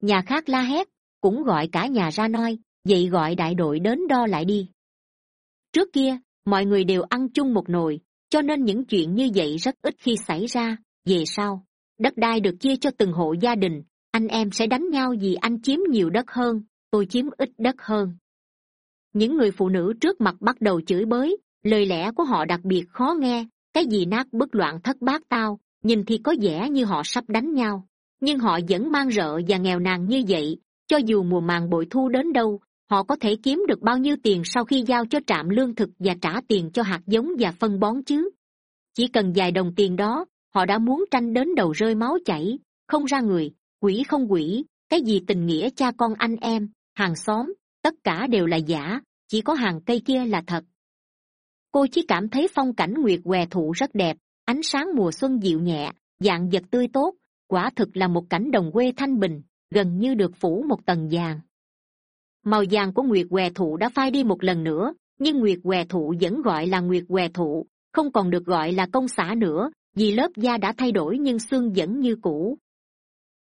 Nhà khác la hét, cũng gọi cả nhà ra noi, vậy gọi đại đội đến đo lại đi. Trước kia mọi người đều ăn chung một nồi, cho nên những chuyện như vậy rất ít khi xảy ra. Về sau, đất đai được chia cho từng hộ gia đình, anh em sẽ đánh nhau vì anh chiếm nhiều đất hơn, tôi chiếm ít đất hơn. Những người phụ nữ trước mặt bắt đầu chửi bới, lời lẽ của họ đặc biệt khó nghe, cái gì nát bức loạn thất bát tao, nhìn thì có vẻ như họ sắp đánh nhau. Nhưng họ vẫn mang rợ và nghèo nàn như vậy, cho dù mùa màng bội thu đến đâu họ có thể kiếm được bao nhiêu tiền sau khi giao cho trạm lương thực và trả tiền cho hạt giống và phân bón chứ? Chỉ cần vài đồng tiền đó, họ đã muốn tranh đến đầu rơi máu chảy. Không ra người, quỷ không quỷ, cái gì tình nghĩa cha con anh em, hàng xóm, tất cả đều là giả, chỉ có hàng cây kia là thật. Cô chỉ cảm thấy phong cảnh nguyệt què thụ rất đẹp, ánh sáng mùa xuân dịu nhẹ, dạng vật tươi tốt, quả thực là một cảnh đồng quê thanh bình, gần như được phủ một tầng vàng màu vàng của nguyệt què thụ đã phai đi một lần nữa, nhưng nguyệt què thụ vẫn gọi là nguyệt què thụ, không còn được gọi là công xã nữa, vì lớp da đã thay đổi nhưng xương vẫn như cũ.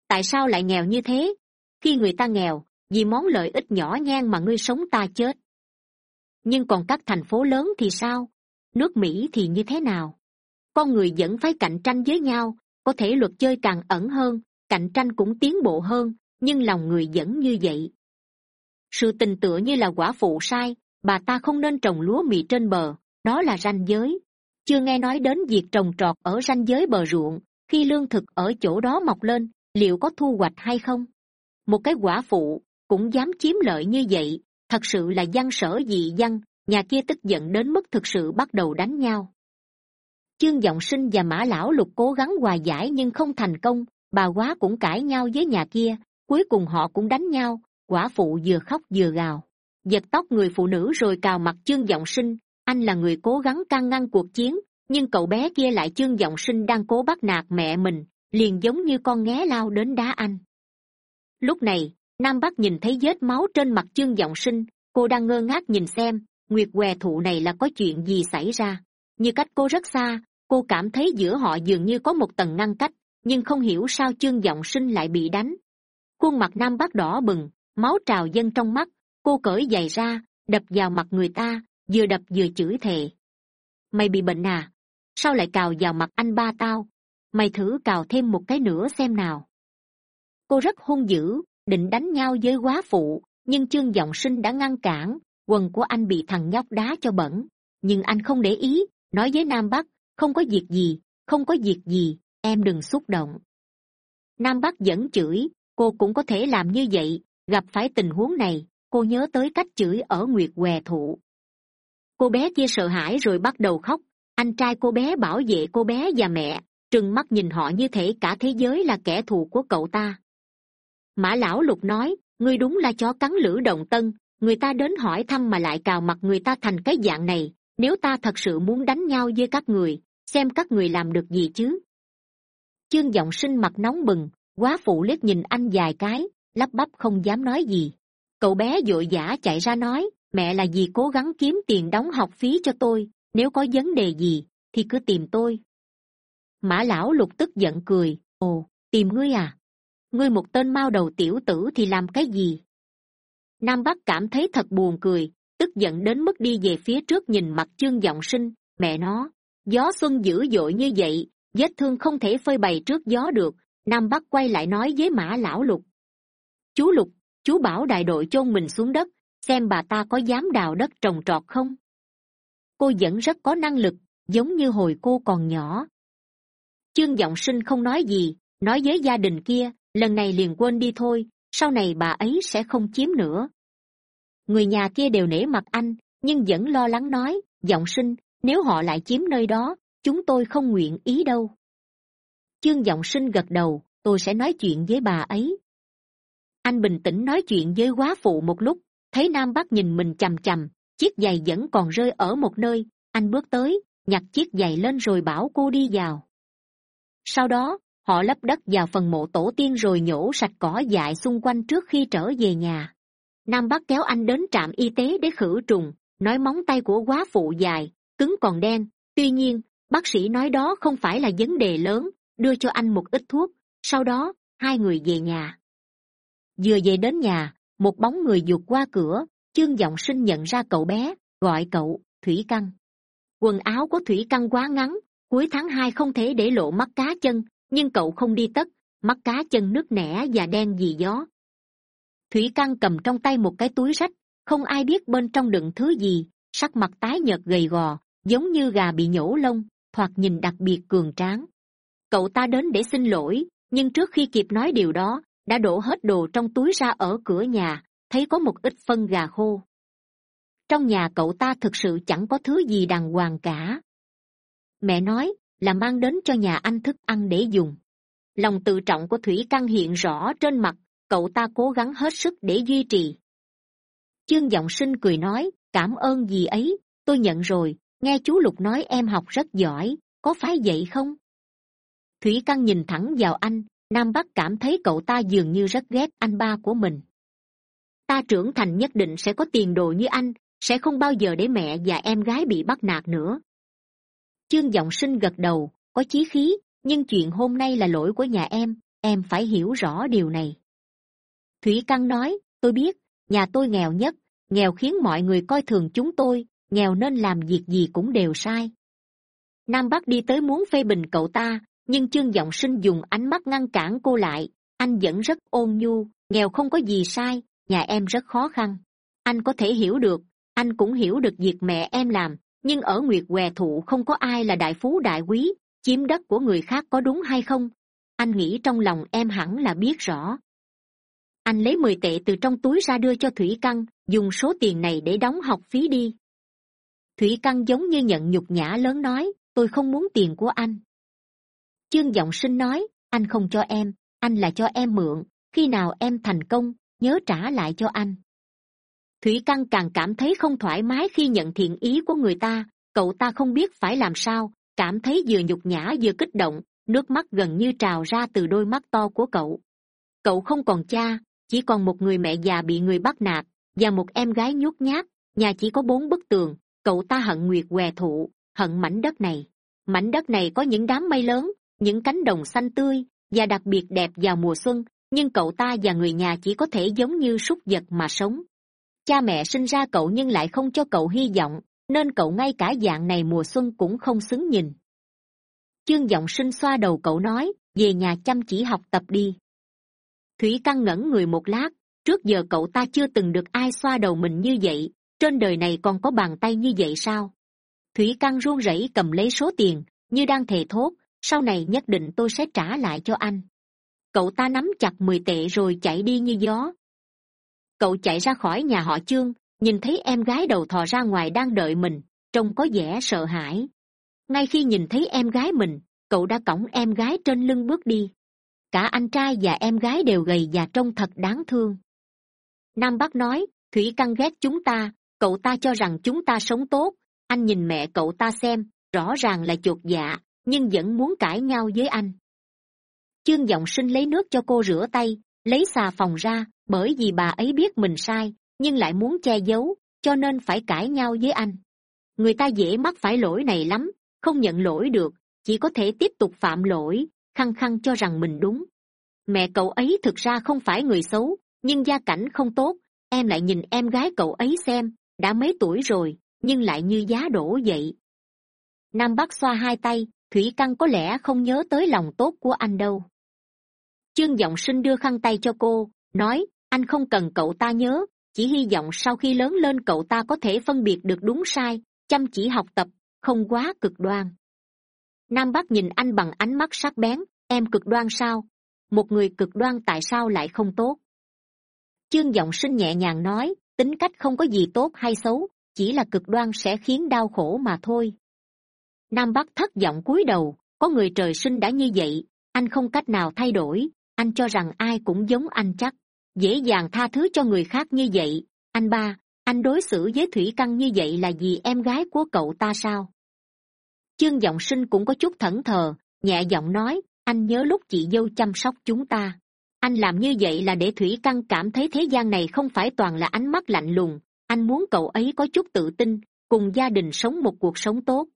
Tại sao lại nghèo như thế? Khi người ta nghèo, vì món lợi ích nhỏ nhen mà ngươi sống ta chết. Nhưng còn các thành phố lớn thì sao? Nước mỹ thì như thế nào? Con người vẫn phải cạnh tranh với nhau, có thể luật chơi càng ẩn hơn, cạnh tranh cũng tiến bộ hơn, nhưng lòng người vẫn như vậy sự tình tựa như là quả phụ sai, bà ta không nên trồng lúa mì trên bờ, đó là ranh giới. Chưa nghe nói đến việc trồng trọt ở ranh giới bờ ruộng, khi lương thực ở chỗ đó mọc lên, liệu có thu hoạch hay không? Một cái quả phụ cũng dám chiếm lợi như vậy, thật sự là văn sở dị văn, nhà kia tức giận đến mức thực sự bắt đầu đánh nhau. Chương giọng sinh và mã lão lục cố gắng hòa giải nhưng không thành công, bà quá cũng cãi nhau với nhà kia, cuối cùng họ cũng đánh nhau quả phụ vừa khóc vừa gào. Giật tóc người phụ nữ rồi cào mặt chương giọng sinh. Anh là người cố gắng can ngăn cuộc chiến, nhưng cậu bé kia lại chương giọng sinh đang cố bắt nạt mẹ mình, liền giống như con nghé lao đến đá anh. Lúc này, nam bắc nhìn thấy vết máu trên mặt chương giọng sinh. Cô đang ngơ ngác nhìn xem, nguyệt què thụ này là có chuyện gì xảy ra. Như cách cô rất xa, cô cảm thấy giữa họ dường như có một tầng ngăn cách, nhưng không hiểu sao chương giọng sinh lại bị đánh. Khuôn mặt nam bắc đỏ bừng máu trào dâng trong mắt, cô cởi giày ra, đập vào mặt người ta, vừa đập vừa chửi thề. Mày bị bệnh à? Sao lại cào vào mặt anh ba tao? Mày thử cào thêm một cái nữa xem nào. Cô rất hung dữ, định đánh nhau với quá phụ, nhưng chương giọng sinh đã ngăn cản, quần của anh bị thằng nhóc đá cho bẩn. Nhưng anh không để ý, nói với nam bắc, không có việc gì, không có việc gì, em đừng xúc động. Nam bắc vẫn chửi, cô cũng có thể làm như vậy gặp phải tình huống này, cô nhớ tới cách chửi ở nguyệt què thụ. Cô bé kia sợ hãi rồi bắt đầu khóc. Anh trai cô bé bảo vệ cô bé và mẹ, trừng mắt nhìn họ như thể cả thế giới là kẻ thù của cậu ta. Mã lão lục nói, ngươi đúng là chó cắn lữ động tân, người ta đến hỏi thăm mà lại cào mặt người ta thành cái dạng này, nếu ta thật sự muốn đánh nhau với các người, xem các người làm được gì chứ? Chương giọng sinh mặt nóng bừng, quá phụ liếc nhìn anh dài cái lắp bắp không dám nói gì. Cậu bé vội vã chạy ra nói, mẹ là gì cố gắng kiếm tiền đóng học phí cho tôi, nếu có vấn đề gì, thì cứ tìm tôi. Mã lão lục tức giận cười, ồ, tìm ngươi à? Ngươi một tên mao đầu tiểu tử thì làm cái gì? Nam bắc cảm thấy thật buồn cười, tức giận đến mức đi về phía trước nhìn mặt chương giọng sinh, mẹ nó, gió xuân dữ dội như vậy, vết thương không thể phơi bày trước gió được. Nam bắc quay lại nói với mã lão lục chú lục, chú bảo đại đội chôn mình xuống đất, xem bà ta có dám đào đất trồng trọt không? Cô vẫn rất có năng lực, giống như hồi cô còn nhỏ. Chương giọng sinh không nói gì, nói với gia đình kia, lần này liền quên đi thôi, sau này bà ấy sẽ không chiếm nữa. Người nhà kia đều nể mặt anh, nhưng vẫn lo lắng nói, giọng sinh, nếu họ lại chiếm nơi đó, chúng tôi không nguyện ý đâu. Chương giọng sinh gật đầu, tôi sẽ nói chuyện với bà ấy anh bình tĩnh nói chuyện với quá phụ một lúc, thấy nam bắc nhìn mình c h ầ m c h ầ m chiếc giày vẫn còn rơi ở một nơi. Anh bước tới, nhặt chiếc giày lên rồi bảo cô đi vào. Sau đó, họ lấp đất vào phần mộ tổ tiên rồi nhổ sạch cỏ dại xung quanh trước khi trở về nhà. Nam bắc kéo anh đến trạm y tế để khử trùng, nói móng tay của quá phụ dài, cứng còn đen. Tuy nhiên, bác sĩ nói đó không phải là vấn đề lớn, đưa cho anh một ít thuốc. Sau đó, hai người về nhà vừa về đến nhà, một bóng người vụt qua cửa, chương g sinh nhận ra cậu bé, gọi cậu thủy căn quần áo của thủy căn quá ngắn, cuối tháng hai không thể để lộ mắt cá chân, nhưng cậu không đi tất, mắt cá chân nứt nẻ và đen vì gió. Thủy căn cầm trong tay một cái túi rách, không ai biết bên trong đựng thứ gì, sắc mặt tái nhợt gầy gò, giống như gà bị nhổ lông, thoạt nhìn đặc biệt cường tráng. Cậu ta đến để xin lỗi, nhưng trước khi kịp nói điều đó đã đổ hết đồ trong túi ra ở cửa nhà, thấy có một ít phân gà khô. Trong nhà cậu ta thực sự chẳng có thứ gì đàng hoàng cả. Mẹ nói là mang đến cho nhà anh thức ăn để dùng. Lòng tự trọng của thủy căn hiện rõ trên mặt, cậu ta cố gắng hết sức để duy trì. Chương giọng sinh cười nói, cảm ơn gì ấy? Tôi nhận rồi, nghe chú lục nói em học rất giỏi, có phải vậy không? Thủy căn nhìn thẳng vào anh nam bắc cảm thấy cậu ta dường như rất ghét anh ba của mình. Ta trưởng thành nhất định sẽ có tiền đồ như anh, sẽ không bao giờ để mẹ và em gái bị bắt nạt nữa. Chương giọng sinh gật đầu, có chí khí, nhưng chuyện hôm nay là lỗi của nhà em em phải hiểu rõ điều này. Thủy căn nói, tôi biết, nhà tôi nghèo nhất, nghèo khiến mọi người coi thường chúng tôi, nghèo nên làm việc gì cũng đều sai. Nam bắc đi tới muốn phê bình cậu ta nhưng chương giọng sinh dùng ánh mắt ngăn cản cô lại. Anh vẫn rất ôn nhu, nghèo không có gì sai, nhà em rất khó khăn. Anh có thể hiểu được, anh cũng hiểu được việc mẹ em làm, nhưng ở nguyệt què thụ không có ai là đại phú đại quý, chiếm đất của người khác có đúng hay không? Anh nghĩ trong lòng em hẳn là biết rõ. Anh lấy mười tệ từ trong túi ra đưa cho thủy căn dùng số tiền này để đóng học phí đi. Thủy căn giống như nhận nhục nhã lớn nói, tôi không muốn tiền của anh chương giọng sinh nói, anh không cho em, anh là cho em mượn, khi nào em thành công, nhớ trả lại cho anh. Thủy căn càng cảm thấy không thoải mái khi nhận thiện ý của người ta, cậu ta không biết phải làm sao. Cảm thấy vừa nhục nhã vừa kích động, nước mắt gần như trào ra từ đôi mắt to của cậu. Cậu không còn cha, chỉ còn một người mẹ già bị người bắt nạt và một em gái nhút nhát, nhà chỉ có bốn bức tường, cậu ta hận nguyệt què thụ, hận mảnh đất này. Mảnh đất này có những đám mây lớn những cánh đồng xanh tươi và đặc biệt đẹp vào mùa xuân, nhưng cậu ta và người nhà chỉ có thể giống như súc vật mà sống. Cha mẹ sinh ra cậu nhưng lại không cho cậu hy vọng, nên cậu ngay cả dạng này mùa xuân cũng không xứng nhìn. Chương g sinh xoa đầu cậu nói, về nhà chăm chỉ học tập đi. Thủy căng ngẩn người một lát, trước giờ cậu ta chưa từng được ai xoa đầu mình như vậy, trên đời này còn có bàn tay như vậy sao? Thủy căng run rẩy cầm lấy số tiền, như đang thề thốt sau này nhất định tôi sẽ trả lại cho anh. Cậu ta nắm chặt mười tệ rồi chạy đi như gió. Cậu chạy ra khỏi nhà họ chương, nhìn thấy em gái đầu thò ra ngoài đang đợi mình, trông có vẻ sợ hãi. Ngay khi nhìn thấy em gái mình, cậu đã cõng em gái trên lưng bước đi. Cả anh trai và em gái đều gầy và trông thật đáng thương. Nam bắc nói, thủy căng ghét chúng ta, cậu ta cho rằng chúng ta sống tốt. Anh nhìn mẹ cậu ta xem, rõ ràng là chuột dạ nhưng vẫn muốn cãi nhau với anh. Chương g sinh lấy nước cho cô rửa tay, lấy xà phòng ra, bởi vì bà ấy biết mình sai, nhưng lại muốn che giấu, cho nên phải cãi nhau với anh. Người ta dễ mắc phải lỗi này lắm, không nhận lỗi được, chỉ có thể tiếp tục phạm lỗi, khăng khăng cho rằng mình đúng. Mẹ cậu ấy thực ra không phải người xấu, nhưng gia cảnh không tốt, em lại nhìn em gái cậu ấy xem, đã mấy tuổi rồi, nhưng lại như giá đổ vậy. Nam bắc xoa hai tay thủy căn có lẽ không nhớ tới lòng tốt của anh đâu. Chương g sinh đưa khăn tay cho cô, nói, anh không cần cậu ta nhớ, chỉ hy vọng sau khi lớn lên cậu ta có thể phân biệt được đúng sai, chăm chỉ học tập, không quá cực đoan. Nam bắc nhìn anh bằng ánh mắt sắc bén, em cực đoan sao? Một người cực đoan tại sao lại không tốt? Chương giọng sinh nhẹ nhàng nói, tính cách không có gì tốt hay xấu, chỉ là cực đoan sẽ khiến đau khổ mà thôi nam bắc thất vọng cúi đầu, có người trời sinh đã như vậy, anh không cách nào thay đổi, anh cho rằng ai cũng giống anh chắc. Dễ dàng tha thứ cho người khác như vậy. Anh ba, anh đối xử với thủy căn như vậy là vì em gái của cậu ta sao? Chương giọng sinh cũng có chút thẫn thờ, nhẹ giọng nói, anh nhớ lúc chị dâu chăm sóc chúng ta. Anh làm như vậy là để thủy căn cảm thấy thế gian này không phải toàn là ánh mắt lạnh lùng. Anh muốn cậu ấy có chút tự tin, cùng gia đình sống một cuộc sống tốt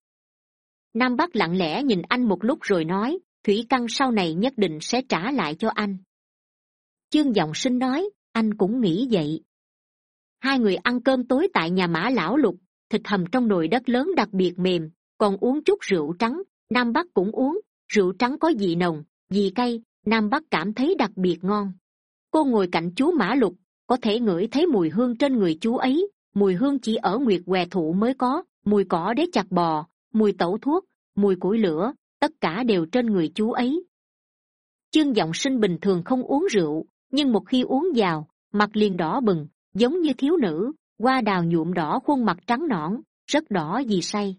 nam bắc lặng lẽ nhìn anh một lúc rồi nói, thủy căn sau này nhất định sẽ trả lại cho anh. Chương g sinh nói, anh cũng nghĩ vậy. Hai người ăn cơm tối tại nhà mã lão lục, thịt hầm trong nồi đất lớn đặc biệt mềm, còn uống chút rượu trắng, nam bắc cũng uống, rượu trắng có vị nồng, vị cay, nam bắc cảm thấy đặc biệt ngon. Cô ngồi cạnh chú mã lục, có thể ngửi thấy mùi hương trên người chú ấy, mùi hương chỉ ở nguyệt què thụ mới có, mùi cỏ để chặt bò mùi tẩu thuốc, mùi củi lửa, tất cả đều trên người chú ấy. Chương giọng sinh bình thường không uống rượu, nhưng một khi uống vào, mặt liền đỏ bừng, giống như thiếu nữ Qua đào nhuộm đỏ khuôn mặt trắng nõn, rất đỏ vì say.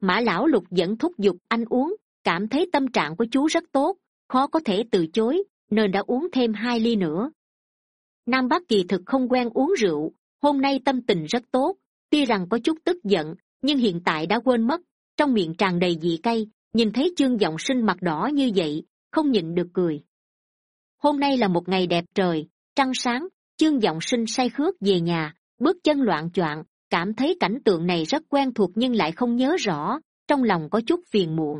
Mã lão lục vẫn thúc giục anh uống, cảm thấy tâm trạng của chú rất tốt, khó có thể từ chối, nên đã uống thêm hai ly nữa. Nam bắc kỳ thực không quen uống rượu, hôm nay tâm tình rất tốt, tuy rằng có chút tức giận nhưng hiện tại đã quên mất, trong miệng tràn đầy vị cay nhìn thấy chương g sinh mặt đỏ như vậy, không nhịn được cười. Hôm nay là một ngày đẹp trời, trăng sáng, chương g sinh say khước về nhà, bước chân loạn c h o ạ n cảm thấy cảnh tượng này rất quen thuộc nhưng lại không nhớ rõ, trong lòng có chút phiền muộn.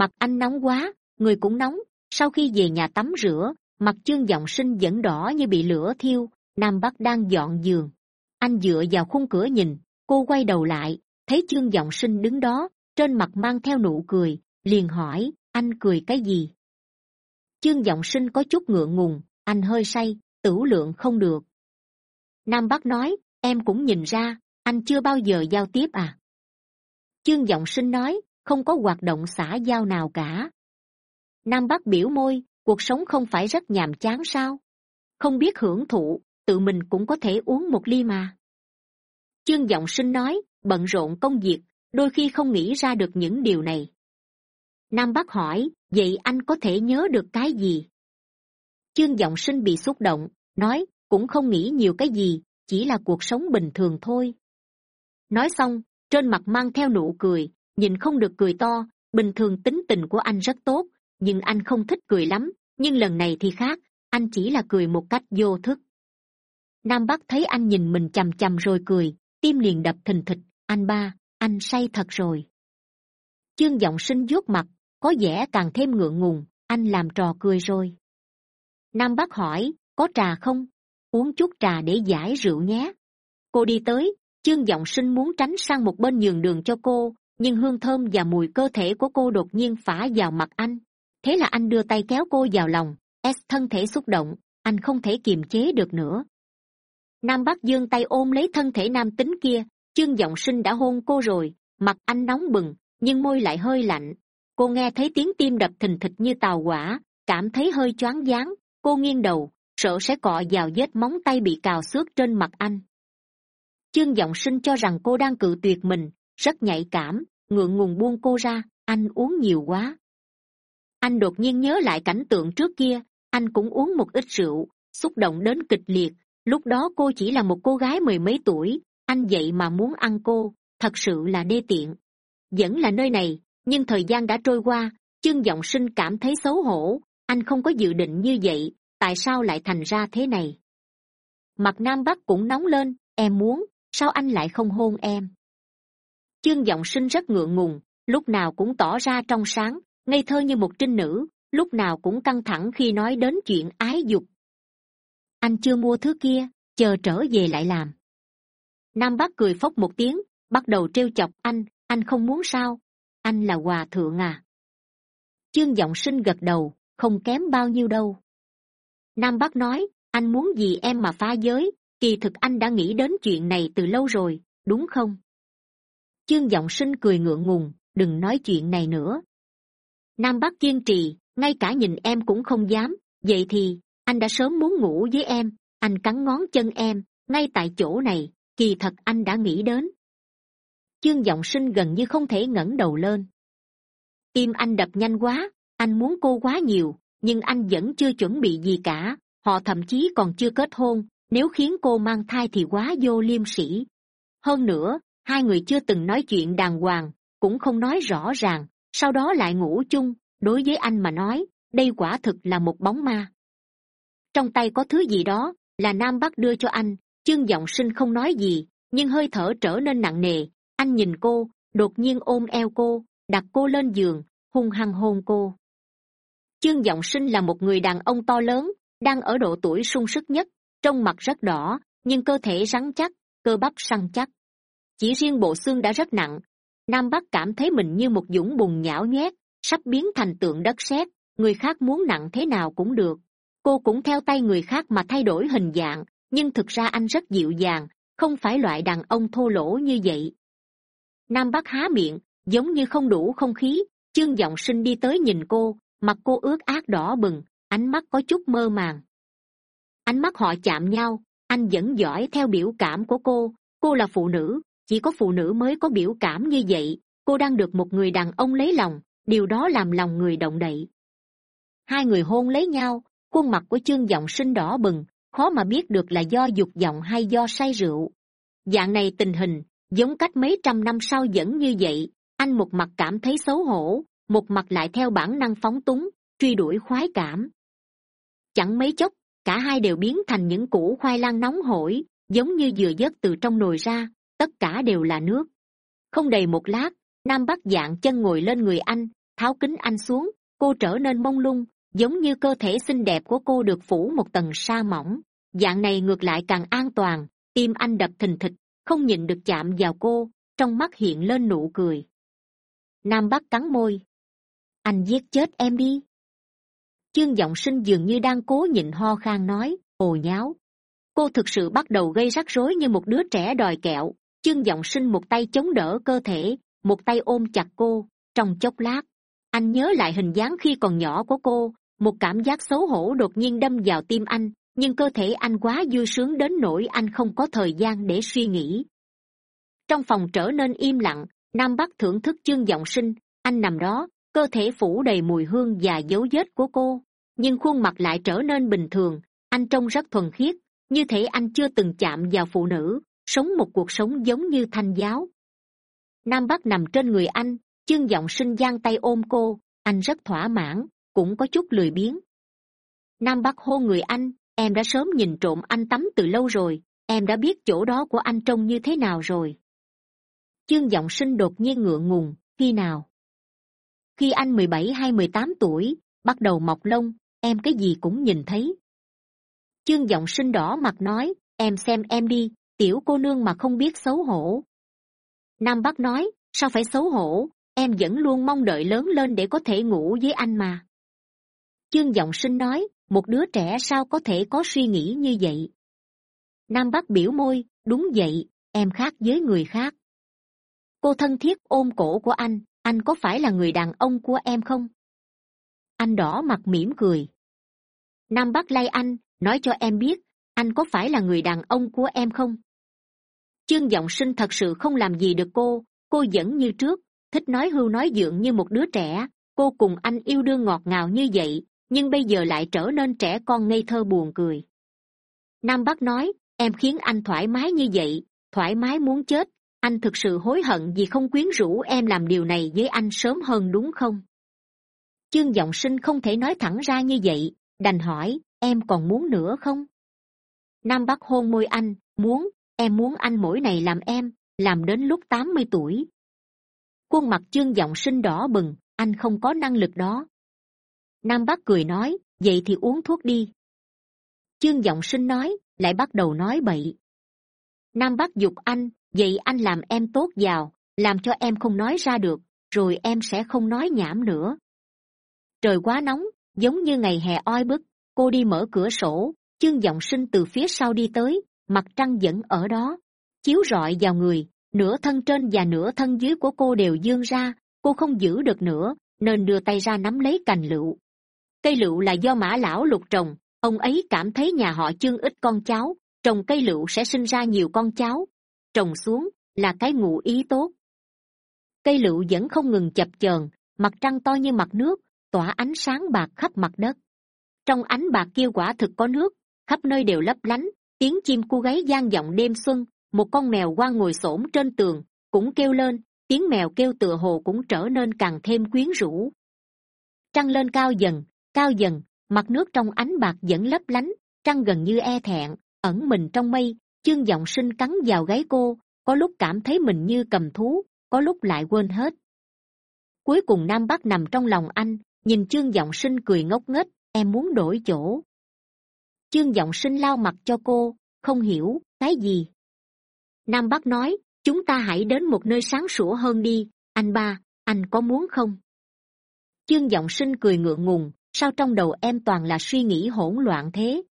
Mặt anh nóng quá, người cũng nóng, sau khi về nhà tắm rửa, mặt chương g sinh vẫn đỏ như bị lửa thiêu, nam bắc đang dọn giường. Anh dựa vào khung cửa nhìn cô quay đầu lại, thấy chương giọng sinh đứng đó, trên mặt mang theo nụ cười, liền hỏi, anh cười cái gì? Chương giọng sinh có chút ngượng ngùng, anh hơi say, tửu lượng không được. Nam bắc nói, em cũng nhìn ra, anh chưa bao giờ giao tiếp à? Chương giọng sinh nói, không có hoạt động xã giao nào cả. Nam bắc biểu môi, cuộc sống không phải rất nhàm chán sao? Không biết hưởng thụ, tự mình cũng có thể uống một ly mà chương g sinh nói, bận rộn công việc, đôi khi không nghĩ ra được những điều này. Nam bắc hỏi, vậy anh có thể nhớ được cái gì? Chương g sinh bị xúc động, nói, cũng không nghĩ nhiều cái gì, chỉ là cuộc sống bình thường thôi. Nói xong, trên mặt mang theo nụ cười, nhìn không được cười to, bình thường tính tình của anh rất tốt, nhưng anh không thích cười lắm, nhưng lần này thì khác, anh chỉ là cười một cách vô thức. Nam bắc thấy anh nhìn mình c h ầ m c h ầ m rồi cười tim liền đập thình thịch. Anh ba, anh say thật rồi. Chương giọng sinh vuốt mặt, có vẻ càng thêm ngượng ngùng. Anh làm trò cười rồi. Nam bác hỏi, có trà không? Uống chút trà để giải rượu nhé. Cô đi tới, chương giọng sinh muốn tránh sang một bên nhường đường cho cô, nhưng hương thơm và mùi cơ thể của cô đột nhiên phả vào mặt anh. Thế là anh đưa tay kéo cô vào lòng. S thân thể xúc động, anh không thể kiềm chế được nữa nam bắc giương tay ôm lấy thân thể nam tính kia, chương g sinh đã hôn cô rồi, mặt anh nóng bừng, nhưng môi lại hơi lạnh. Cô nghe thấy tiếng tim đập thình thịch như tàu hỏa, cảm thấy hơi choáng váng, cô nghiêng đầu, sợ sẽ cọ vào vết móng tay bị cào xước trên mặt anh. Chương g sinh cho rằng cô đang cự tuyệt mình, rất nhạy cảm, ngượng ngùng buông cô ra, anh uống nhiều quá. Anh đột nhiên nhớ lại cảnh tượng trước kia, anh cũng uống một ít rượu, xúc động đến kịch liệt lúc đó cô chỉ là một cô gái mười mấy tuổi, anh vậy mà muốn ăn cô, thật sự là đê tiện. Vẫn là nơi này, nhưng thời gian đã trôi qua, chương giọng sinh cảm thấy xấu hổ, anh không có dự định như vậy, tại sao lại thành ra thế này? Mặt nam bắc cũng nóng lên, em muốn, sao anh lại không hôn em? Chương giọng sinh rất ngượng ngùng, lúc nào cũng tỏ ra trong sáng, ngây thơ như một trinh nữ, lúc nào cũng căng thẳng khi nói đến chuyện ái dục anh chưa mua thứ kia, chờ trở về lại làm. Nam bác cười phốc một tiếng, bắt đầu trêu chọc, anh anh không muốn sao? Anh là hòa thượng à? Chương giọng sinh gật đầu, không kém bao nhiêu đâu. Nam bác nói, anh muốn gì em mà phá giới, kỳ thực anh đã nghĩ đến chuyện này từ lâu rồi, đúng không? Chương giọng sinh cười ngượng ngùng, đừng nói chuyện này nữa. Nam bác kiên trì, ngay cả nhìn em cũng không dám, vậy thì anh đã sớm muốn ngủ với em. Anh cắn ngón chân em, ngay tại chỗ này. Kỳ thật anh đã nghĩ đến. Chương giọng sinh gần như không thể ngẩng đầu lên. Tim anh đập nhanh quá, anh muốn cô quá nhiều, nhưng anh vẫn chưa chuẩn bị gì cả. Họ thậm chí còn chưa kết hôn, nếu khiến cô mang thai thì quá vô liêm sĩ hơn nữa, hai người chưa từng nói chuyện đàng hoàng, cũng không nói rõ ràng, sau đó lại ngủ chung. Đối với anh mà nói, đây quả thực là một bóng ma trong tay có thứ gì đó, là nam bắc đưa cho anh. Chương giọng sinh không nói gì, nhưng hơi thở trở nên nặng nề. Anh nhìn cô, đột nhiên ôm eo cô, đặt cô lên giường, hung hăng hôn cô. Chương giọng sinh là một người đàn ông to lớn, đang ở độ tuổi sung sức nhất. Trông mặt rất đỏ, nhưng cơ thể rắn chắc, cơ bắp săn chắc. Chỉ riêng bộ xương đã rất nặng. Nam bắc cảm thấy mình như một dũng bùn nhão nhét, sắp biến thành tượng đất sét. Người khác muốn nặng thế nào cũng được cô cũng theo tay người khác mà thay đổi hình dạng, nhưng thực ra anh rất dịu dàng, không phải loại đàn ông thô lỗ như vậy. Nam bắc há miệng, giống như không đủ không khí chương g sinh đi tới nhìn cô, mặt cô ướt át đỏ bừng, ánh mắt có chút mơ màng. Ánh mắt họ chạm nhau, anh vẫn giỏi theo biểu cảm của cô cô là phụ nữ, chỉ có phụ nữ mới có biểu cảm như vậy, cô đang được một người đàn ông lấy lòng, điều đó làm lòng người động đậy. Hai người hôn lấy nhau khuôn mặt của chương giọng sinh đỏ bừng, khó mà biết được là do dục vọng hay do say rượu. Dạng này tình hình, giống cách mấy trăm năm sau vẫn như vậy, anh một mặt cảm thấy xấu hổ, một mặt lại theo bản năng phóng túng, truy đuổi khoái cảm. Chẳng mấy chốc, cả hai đều biến thành những củ khoai lang nóng hổi, giống như vừa dớt từ trong nồi ra, tất cả đều là nước. Không đầy một lát, nam bắc dạng chân ngồi lên người anh, tháo kính anh xuống, cô trở nên mông lung giống như cơ thể xinh đẹp của cô được phủ một tầng sa mỏng. Dạng này ngược lại càng an toàn, tim anh đập thình thịch, không nhìn được chạm vào cô, trong mắt hiện lên nụ cười. Nam bắc cắn môi. Anh giết chết em đi. Chương giọng sinh dường như đang cố nhịn ho khan nói, ồ nháo. Cô thực sự bắt đầu gây rắc rối như một đứa trẻ đòi kẹo. Chương giọng sinh một tay chống đỡ cơ thể, một tay ôm chặt cô, trong chốc lát. Anh nhớ lại hình dáng khi còn nhỏ của cô một cảm giác xấu hổ đột nhiên đâm vào tim anh, nhưng cơ thể anh quá vui sướng đến nỗi anh không có thời gian để suy nghĩ. Trong phòng trở nên im lặng, nam bắc thưởng thức chương giọng sinh, anh nằm đó, cơ thể phủ đầy mùi hương và dấu vết của cô, nhưng khuôn mặt lại trở nên bình thường, anh trông rất thuần khiết, như thể anh chưa từng chạm vào phụ nữ, sống một cuộc sống giống như thanh giáo. Nam bắc nằm trên người anh, chương giọng sinh giang tay ôm cô, anh rất thỏa mãn cũng có chút lười biếng. Nam bắc hôn người anh, em đã sớm nhìn trộm anh tắm từ lâu rồi, em đã biết chỗ đó của anh trông như thế nào rồi. Chương giọng sinh đột nhiên ngượng ngùng, khi nào? Khi anh mười bảy hay mười tám tuổi, bắt đầu mọc lông, em cái gì cũng nhìn thấy. Chương giọng sinh đỏ mặt nói, em xem em đi, tiểu cô nương mà không biết xấu hổ. Nam bắc nói, sao phải xấu hổ, em vẫn luôn mong đợi lớn lên để có thể ngủ với anh mà chương giọng sinh nói, một đứa trẻ sao có thể có suy nghĩ như vậy? Nam bắc biểu môi, đúng vậy, em khác với người khác. Cô thân thiết ôm cổ của anh anh có phải là người đàn ông của em không? Anh đỏ mặt mỉm cười. Nam bắc lay anh, nói cho em biết, anh có phải là người đàn ông của em không? Chương giọng sinh thật sự không làm gì được cô cô vẫn như trước, thích nói hưu nói dượng như một đứa trẻ, cô cùng anh yêu đương ngọt ngào như vậy nhưng bây giờ lại trở nên trẻ con ngây thơ buồn cười. Nam bắc nói, em khiến anh thoải mái như vậy, thoải mái muốn chết, anh thực sự hối hận vì không quyến rũ em làm điều này với anh sớm hơn đúng không? Chương giọng sinh không thể nói thẳng ra như vậy, đành hỏi, em còn muốn nữa không? Nam bắc hôn môi anh, muốn, em muốn anh mỗi ngày làm em, làm đến lúc tám mươi tuổi. Khuôn mặt chương giọng sinh đỏ bừng, anh không có năng lực đó nam bắc cười nói, vậy thì uống thuốc đi. Chương giọng sinh nói, lại bắt đầu nói bậy. Nam bắc dục ụ c anh, vậy anh làm em tốt vào, làm cho em không nói ra được, rồi em sẽ không nói nhảm nữa. Trời quá nóng, giống như ngày hè oi bức, cô đi mở cửa sổ, chương giọng sinh từ phía sau đi tới, mặt trăng vẫn ở đó, chiếu rọi vào người, nửa thân trên và nửa thân dưới của cô đều dương ra, cô không giữ được nữa, nên đưa tay ra nắm lấy cành lựu cây lựu là do mã lão lục trồng, ông ấy cảm thấy nhà họ chương ít con cháu, trồng cây lựu sẽ sinh ra nhiều con cháu. Trồng xuống là cái ngụ ý tốt. Cây lựu vẫn không ngừng chập chờn, mặt trăng to như mặt nước, tỏa ánh sáng bạc khắp mặt đất. Trong ánh bạc kia quả thực có nước, khắp nơi đều lấp lánh, tiếng chim cu gáy g vọng đêm xuân, một con mèo quang ngồi s ổ m trên tường cũng kêu lên, tiếng mèo kêu tựa hồ cũng trở nên càng thêm quyến rũ. Trăng lên cao dần cao dần, mặt nước trong ánh bạc vẫn lấp lánh, trăng gần như e thẹn, ẩn mình trong mây, chương giọng sinh cắn vào gáy cô, có lúc cảm thấy mình như cầm thú, có lúc lại quên hết. Cuối cùng nam bắc nằm trong lòng anh, nhìn chương giọng sinh cười ngốc nghếch, em muốn đổi chỗ. Chương giọng sinh lao mặt cho cô, không hiểu, cái gì? Nam bắc nói, chúng ta hãy đến một nơi sáng sủa hơn đi, anh ba, anh có muốn không? Chương giọng sinh cười ngượng ngùng sao trong đầu em toàn là suy nghĩ hỗn loạn thế?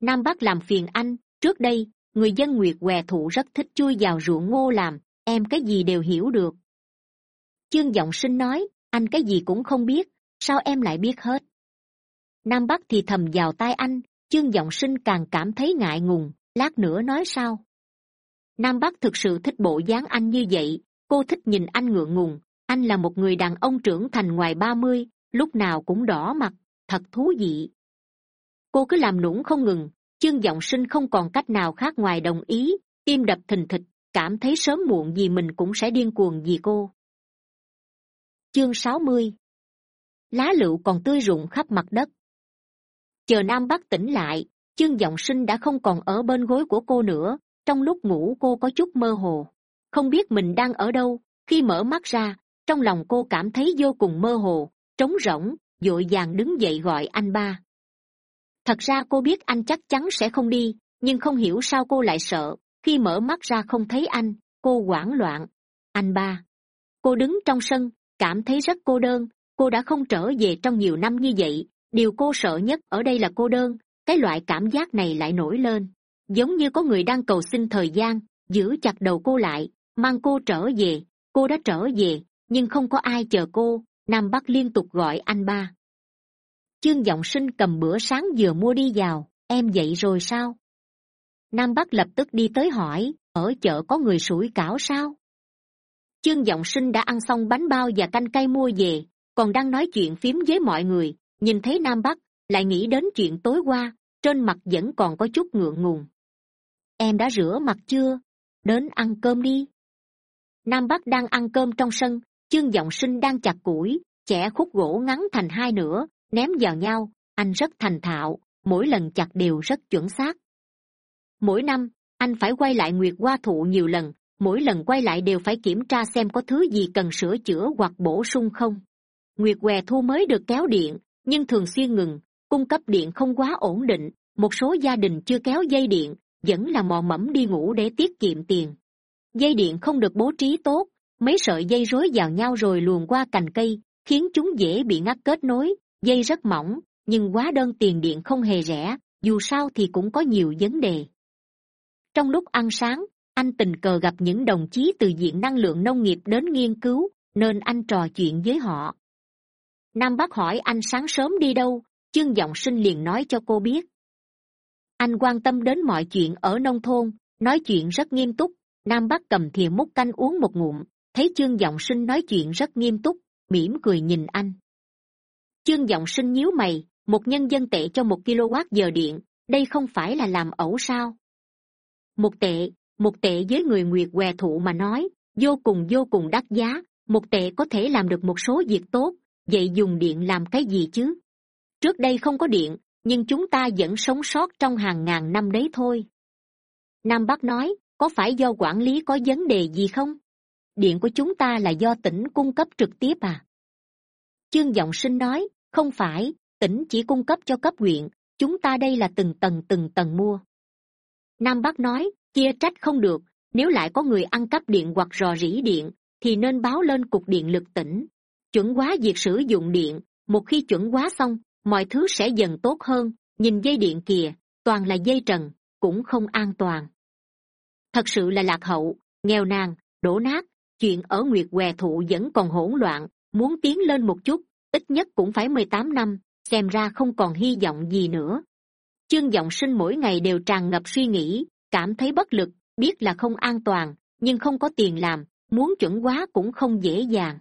Nam bắc làm phiền anh, trước đây, người dân nguyệt què thụ rất thích chui vào ruộng ngô làm, em cái gì đều hiểu được. Chương giọng sinh nói, anh cái gì cũng không biết, sao em lại biết hết? Nam bắc thì thầm vào tai anh, chương giọng sinh càng cảm thấy ngại ngùng, lát nữa nói sao? Nam bắc thực sự thích bộ dáng anh như vậy, cô thích nhìn anh ngượng ngùng, anh là một người đàn ông trưởng thành ngoài ba mươi lúc nào cũng đỏ mặt, thật thú vị. Cô cứ làm nũng không ngừng chương giọng sinh không còn cách nào khác ngoài đồng ý, tim đập thình thịch, cảm thấy sớm muộn gì mình cũng sẽ điên cuồng vì cô. Chương sáu mươi. Lá lựu còn tươi rụng khắp mặt đất. Chờ nam bắc tỉnh lại chương giọng sinh đã không còn ở bên gối của cô nữa, trong lúc ngủ cô có chút mơ hồ. Không biết mình đang ở đâu, khi mở mắt ra, trong lòng cô cảm thấy vô cùng mơ hồ trống rỗng d ộ i vàng đứng dậy gọi anh ba. Thật ra cô biết anh chắc chắn sẽ không đi, nhưng không hiểu sao cô lại sợ. Khi mở mắt ra không thấy anh, cô hoảng loạn. Anh ba. Cô đứng trong sân, cảm thấy rất cô đơn. Cô đã không trở về trong nhiều năm như vậy. Điều cô sợ nhất ở đây là cô đơn. Cái loại cảm giác này lại nổi lên. Giống như có người đang cầu xin thời gian, giữ chặt đầu cô lại, mang cô trở về. Cô đã trở về, nhưng không có ai chờ cô nam bắc liên tục gọi anh ba. Chương giọng sinh cầm bữa sáng vừa mua đi vào, em dậy rồi sao? Nam bắc lập tức đi tới hỏi, ở chợ có người sủi cảo sao? Chương giọng sinh đã ăn xong bánh bao và canh cay mua về, còn đang nói chuyện phím với mọi người, nhìn thấy nam bắc, lại nghĩ đến chuyện tối qua, trên mặt vẫn còn có chút ngượng ngùng. Em đã rửa mặt chưa? Đến ăn cơm đi. Nam bắc đang ăn cơm trong sân chương giọng sinh đang chặt củi, chẻ khúc gỗ ngắn thành hai nửa, ném vào nhau, anh rất thành thạo, mỗi lần chặt đều rất chuẩn xác. Mỗi năm, anh phải quay lại nguyệt hoa thụ nhiều lần, mỗi lần quay lại đều phải kiểm tra xem có thứ gì cần sửa chữa hoặc bổ sung không. Nguyệt què thu mới được kéo điện, nhưng thường xuyên ngừng, cung cấp điện không quá ổn định, một số gia đình chưa kéo dây điện, vẫn là mò mẫm đi ngủ để tiết kiệm tiền. Dây điện không được bố trí tốt mấy sợi dây rối vào nhau rồi luồn qua cành cây, khiến chúng dễ bị ngắt kết nối, dây rất mỏng, nhưng quá đơn tiền điện không hề rẻ, dù sao thì cũng có nhiều vấn đề. Trong lúc ăn sáng, anh tình cờ gặp những đồng chí từ diện năng lượng nông nghiệp đến nghiên cứu, nên anh trò chuyện với họ. Nam bác hỏi anh sáng sớm đi đâu, chương giọng sinh liền nói cho cô biết. Anh quan tâm đến mọi chuyện ở nông thôn, nói chuyện rất nghiêm túc, nam bắc cầm thìa múc canh uống một ngụm thấy chương g sinh nói chuyện rất nghiêm túc, mỉm cười nhìn anh. Chương g sinh nhíu mày, một nhân dân tệ cho một kW giờ điện, đây không phải là làm ẩu sao? Một tệ một tệ với người nguyệt què thụ mà nói, vô cùng vô cùng đắt giá, một tệ có thể làm được một số việc tốt, vậy dùng điện làm cái gì chứ? Trước đây không có điện, nhưng chúng ta vẫn sống sót trong hàng ngàn năm đấy thôi. Nam bắc nói, có phải do quản lý có vấn đề gì không? Điện của chúng ta là do tỉnh cung cấp trực tiếp à? Chương giọng sinh nói, không phải, tỉnh chỉ cung cấp cho cấp huyện, chúng ta đây là từng tầng từng tầng mua. Nam bắc nói, chia trách không được, nếu lại có người ăn cắp điện hoặc rò rỉ điện, thì nên báo lên cục điện lực tỉnh. Chuẩn hóa việc sử dụng điện, một khi chuẩn hóa xong, mọi thứ sẽ dần tốt hơn, nhìn dây điện kìa, toàn là dây trần, cũng không an toàn. Thật sự là lạc hậu, nghèo nàn, đổ nát chuyện ở nguyệt què thụ vẫn còn hỗn loạn, muốn tiến lên một chút, ít nhất cũng phải mười tám năm, xem ra không còn hy vọng gì nữa. Chương giọng sinh mỗi ngày đều tràn ngập suy nghĩ, cảm thấy bất lực, biết là không an toàn, nhưng không có tiền làm, muốn chuẩn quá cũng không dễ dàng.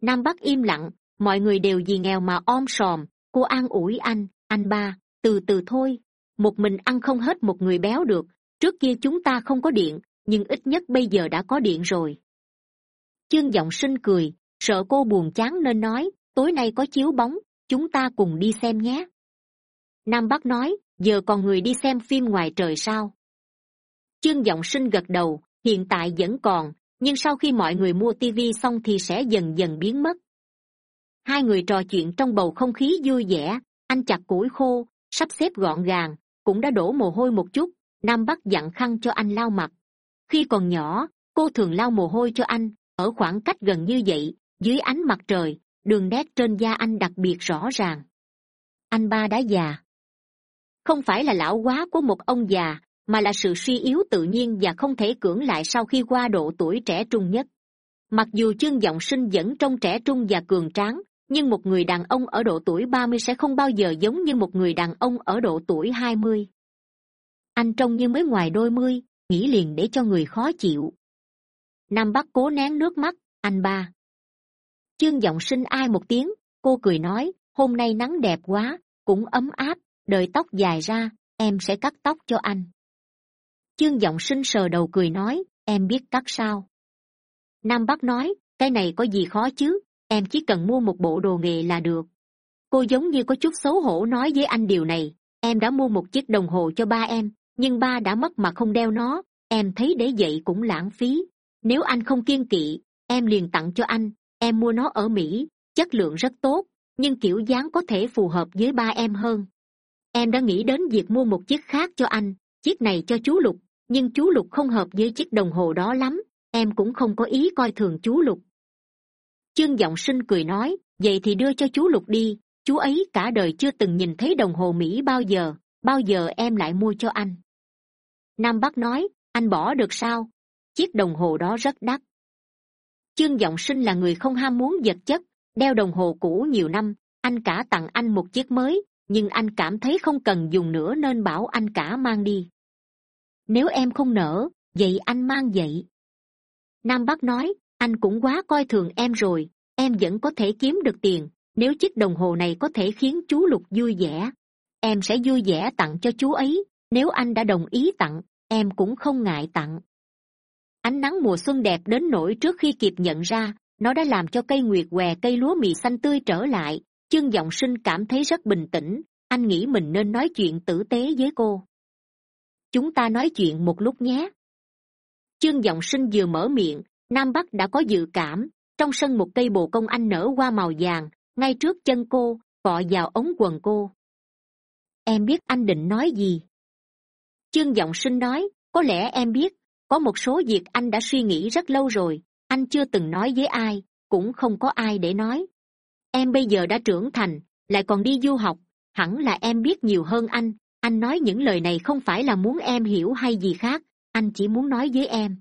Nam bắc im lặng, mọi người đều vì nghèo mà om sòm, cô an ủi anh anh ba, từ từ thôi, một mình ăn không hết một người béo được, trước kia chúng ta không có điện, nhưng ít nhất bây giờ đã có điện rồi chương giọng sinh cười, sợ cô buồn chán nên nói, tối nay có chiếu bóng, chúng ta cùng đi xem nhé. Nam bắc nói, giờ còn người đi xem phim ngoài trời sao? Chương giọng sinh gật đầu, hiện tại vẫn còn, nhưng sau khi mọi người mua tv xong thì sẽ dần dần biến mất. Hai người trò chuyện trong bầu không khí vui vẻ, anh chặt củi khô, sắp xếp gọn gàng, cũng đã đổ mồ hôi một chút, nam bắc dặn khăn cho anh lau mặt. Khi còn nhỏ, cô thường lau mồ hôi cho anh ở khoảng cách gần như vậy, dưới ánh mặt trời, đường nét trên da anh đặc biệt rõ ràng. Anh ba đã già. Không phải là lão quá của một ông già, mà là sự suy yếu tự nhiên và không thể cưỡng lại sau khi qua độ tuổi trẻ trung nhất. Mặc dù chương giọng sinh vẫn trông trẻ trung và cường tráng, nhưng một người đàn ông ở độ tuổi ba mươi sẽ không bao giờ giống như một người đàn ông ở độ tuổi hai mươi. Anh trông như mới ngoài đôi mươi, nghĩ liền để cho người khó chịu nam bắc cố nén nước mắt, anh ba. Chương giọng sinh ai một tiếng, cô cười nói, hôm nay nắng đẹp quá, cũng ấm áp đợi tóc dài ra, em sẽ cắt tóc cho anh. Chương giọng sinh sờ đầu cười nói, em biết cắt sao? Nam bắc nói, cái này có gì khó chứ, em chỉ cần mua một bộ đồ nghề là được. Cô giống như có chút xấu hổ nói với anh điều này, em đã mua một chiếc đồng hồ cho ba em, nhưng ba đã mất mà không đeo nó, em thấy để vậy cũng lãng phí nếu anh không kiên kỵ, em liền tặng cho anh, em mua nó ở mỹ, chất lượng rất tốt, nhưng kiểu dáng có thể phù hợp với ba em hơn. Em đã nghĩ đến việc mua một chiếc khác cho anh, chiếc này cho chú lục, nhưng chú lục không hợp với chiếc đồng hồ đó lắm, em cũng không có ý coi thường chú lục. Chương g sinh cười nói, vậy thì đưa cho chú lục đi, chú ấy cả đời chưa từng nhìn thấy đồng hồ mỹ bao giờ bao giờ em lại mua cho anh. Nam bắc nói, anh bỏ được sao? Chiếc đồng hồ đó rất đắt. Chương g sinh là người không ham muốn vật chất, đeo đồng hồ cũ nhiều năm, anh cả tặng anh một chiếc mới, nhưng anh cảm thấy không cần dùng nữa nên bảo anh cả mang đi. Nếu em không nỡ, vậy anh mang vậy. Nam bắc nói, anh cũng quá coi thường em rồi, em vẫn có thể kiếm được tiền, nếu chiếc đồng hồ này có thể khiến chú lục vui vẻ, em sẽ vui vẻ tặng cho chú ấy, nếu anh đã đồng ý tặng, em cũng không ngại tặng ánh nắng mùa xuân đẹp đến nỗi trước khi kịp nhận ra, nó đã làm cho cây nguyệt què, cây lúa mì xanh tươi trở lại. Chương giọng sinh cảm thấy rất bình tĩnh. Anh nghĩ mình nên nói chuyện tử tế với cô. Chúng ta nói chuyện một lúc nhé. Chương giọng sinh vừa mở miệng, nam bắc đã có dự cảm. Trong sân một cây bồ công anh nở hoa màu vàng, ngay trước chân cô, cọ vào ống quần cô. Em biết anh định nói gì? Chương giọng sinh nói, có lẽ em biết có một số việc anh đã suy nghĩ rất lâu rồi, anh chưa từng nói với ai, cũng không có ai để nói. Em bây giờ đã trưởng thành, lại còn đi du học, hẳn là em biết nhiều hơn anh anh nói những lời này không phải là muốn em hiểu hay gì khác, anh chỉ muốn nói với em.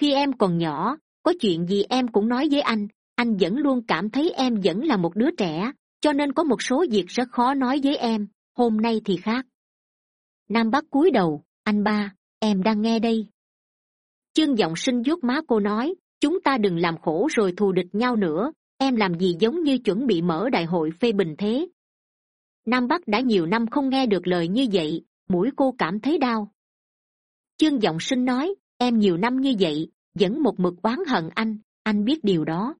Khi em còn nhỏ, có chuyện gì em cũng nói với anh anh vẫn luôn cảm thấy em vẫn là một đứa trẻ, cho nên có một số việc rất khó nói với em, hôm nay thì khác. Nam bắc cúi đầu, anh ba, em đang nghe đây chương giọng sinh vuốt má cô nói, chúng ta đừng làm khổ rồi thù địch nhau nữa. Em làm gì giống như chuẩn bị mở đại hội phê bình thế? Nam bắc đã nhiều năm không nghe được lời như vậy, mũi cô cảm thấy đau. Chương giọng sinh nói, em nhiều năm như vậy, vẫn một mực oán hận anh anh biết điều đó.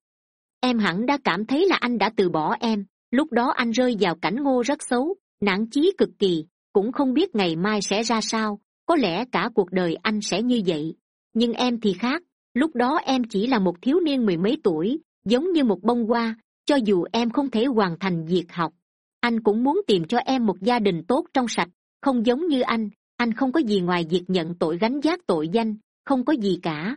Em hẳn đã cảm thấy là anh đã từ bỏ em. Lúc đó anh rơi vào cảnh ngô rất xấu, nản chí cực kỳ, cũng không biết ngày mai sẽ ra sao, có lẽ cả cuộc đời anh sẽ như vậy nhưng em thì khác. Lúc đó em chỉ là một thiếu niên mười mấy tuổi, giống như một bông hoa, cho dù em không thể hoàn thành việc học. Anh cũng muốn tìm cho em một gia đình tốt trong sạch, không giống như anh. Anh không có gì ngoài việc nhận tội gánh giác tội danh, không có gì cả.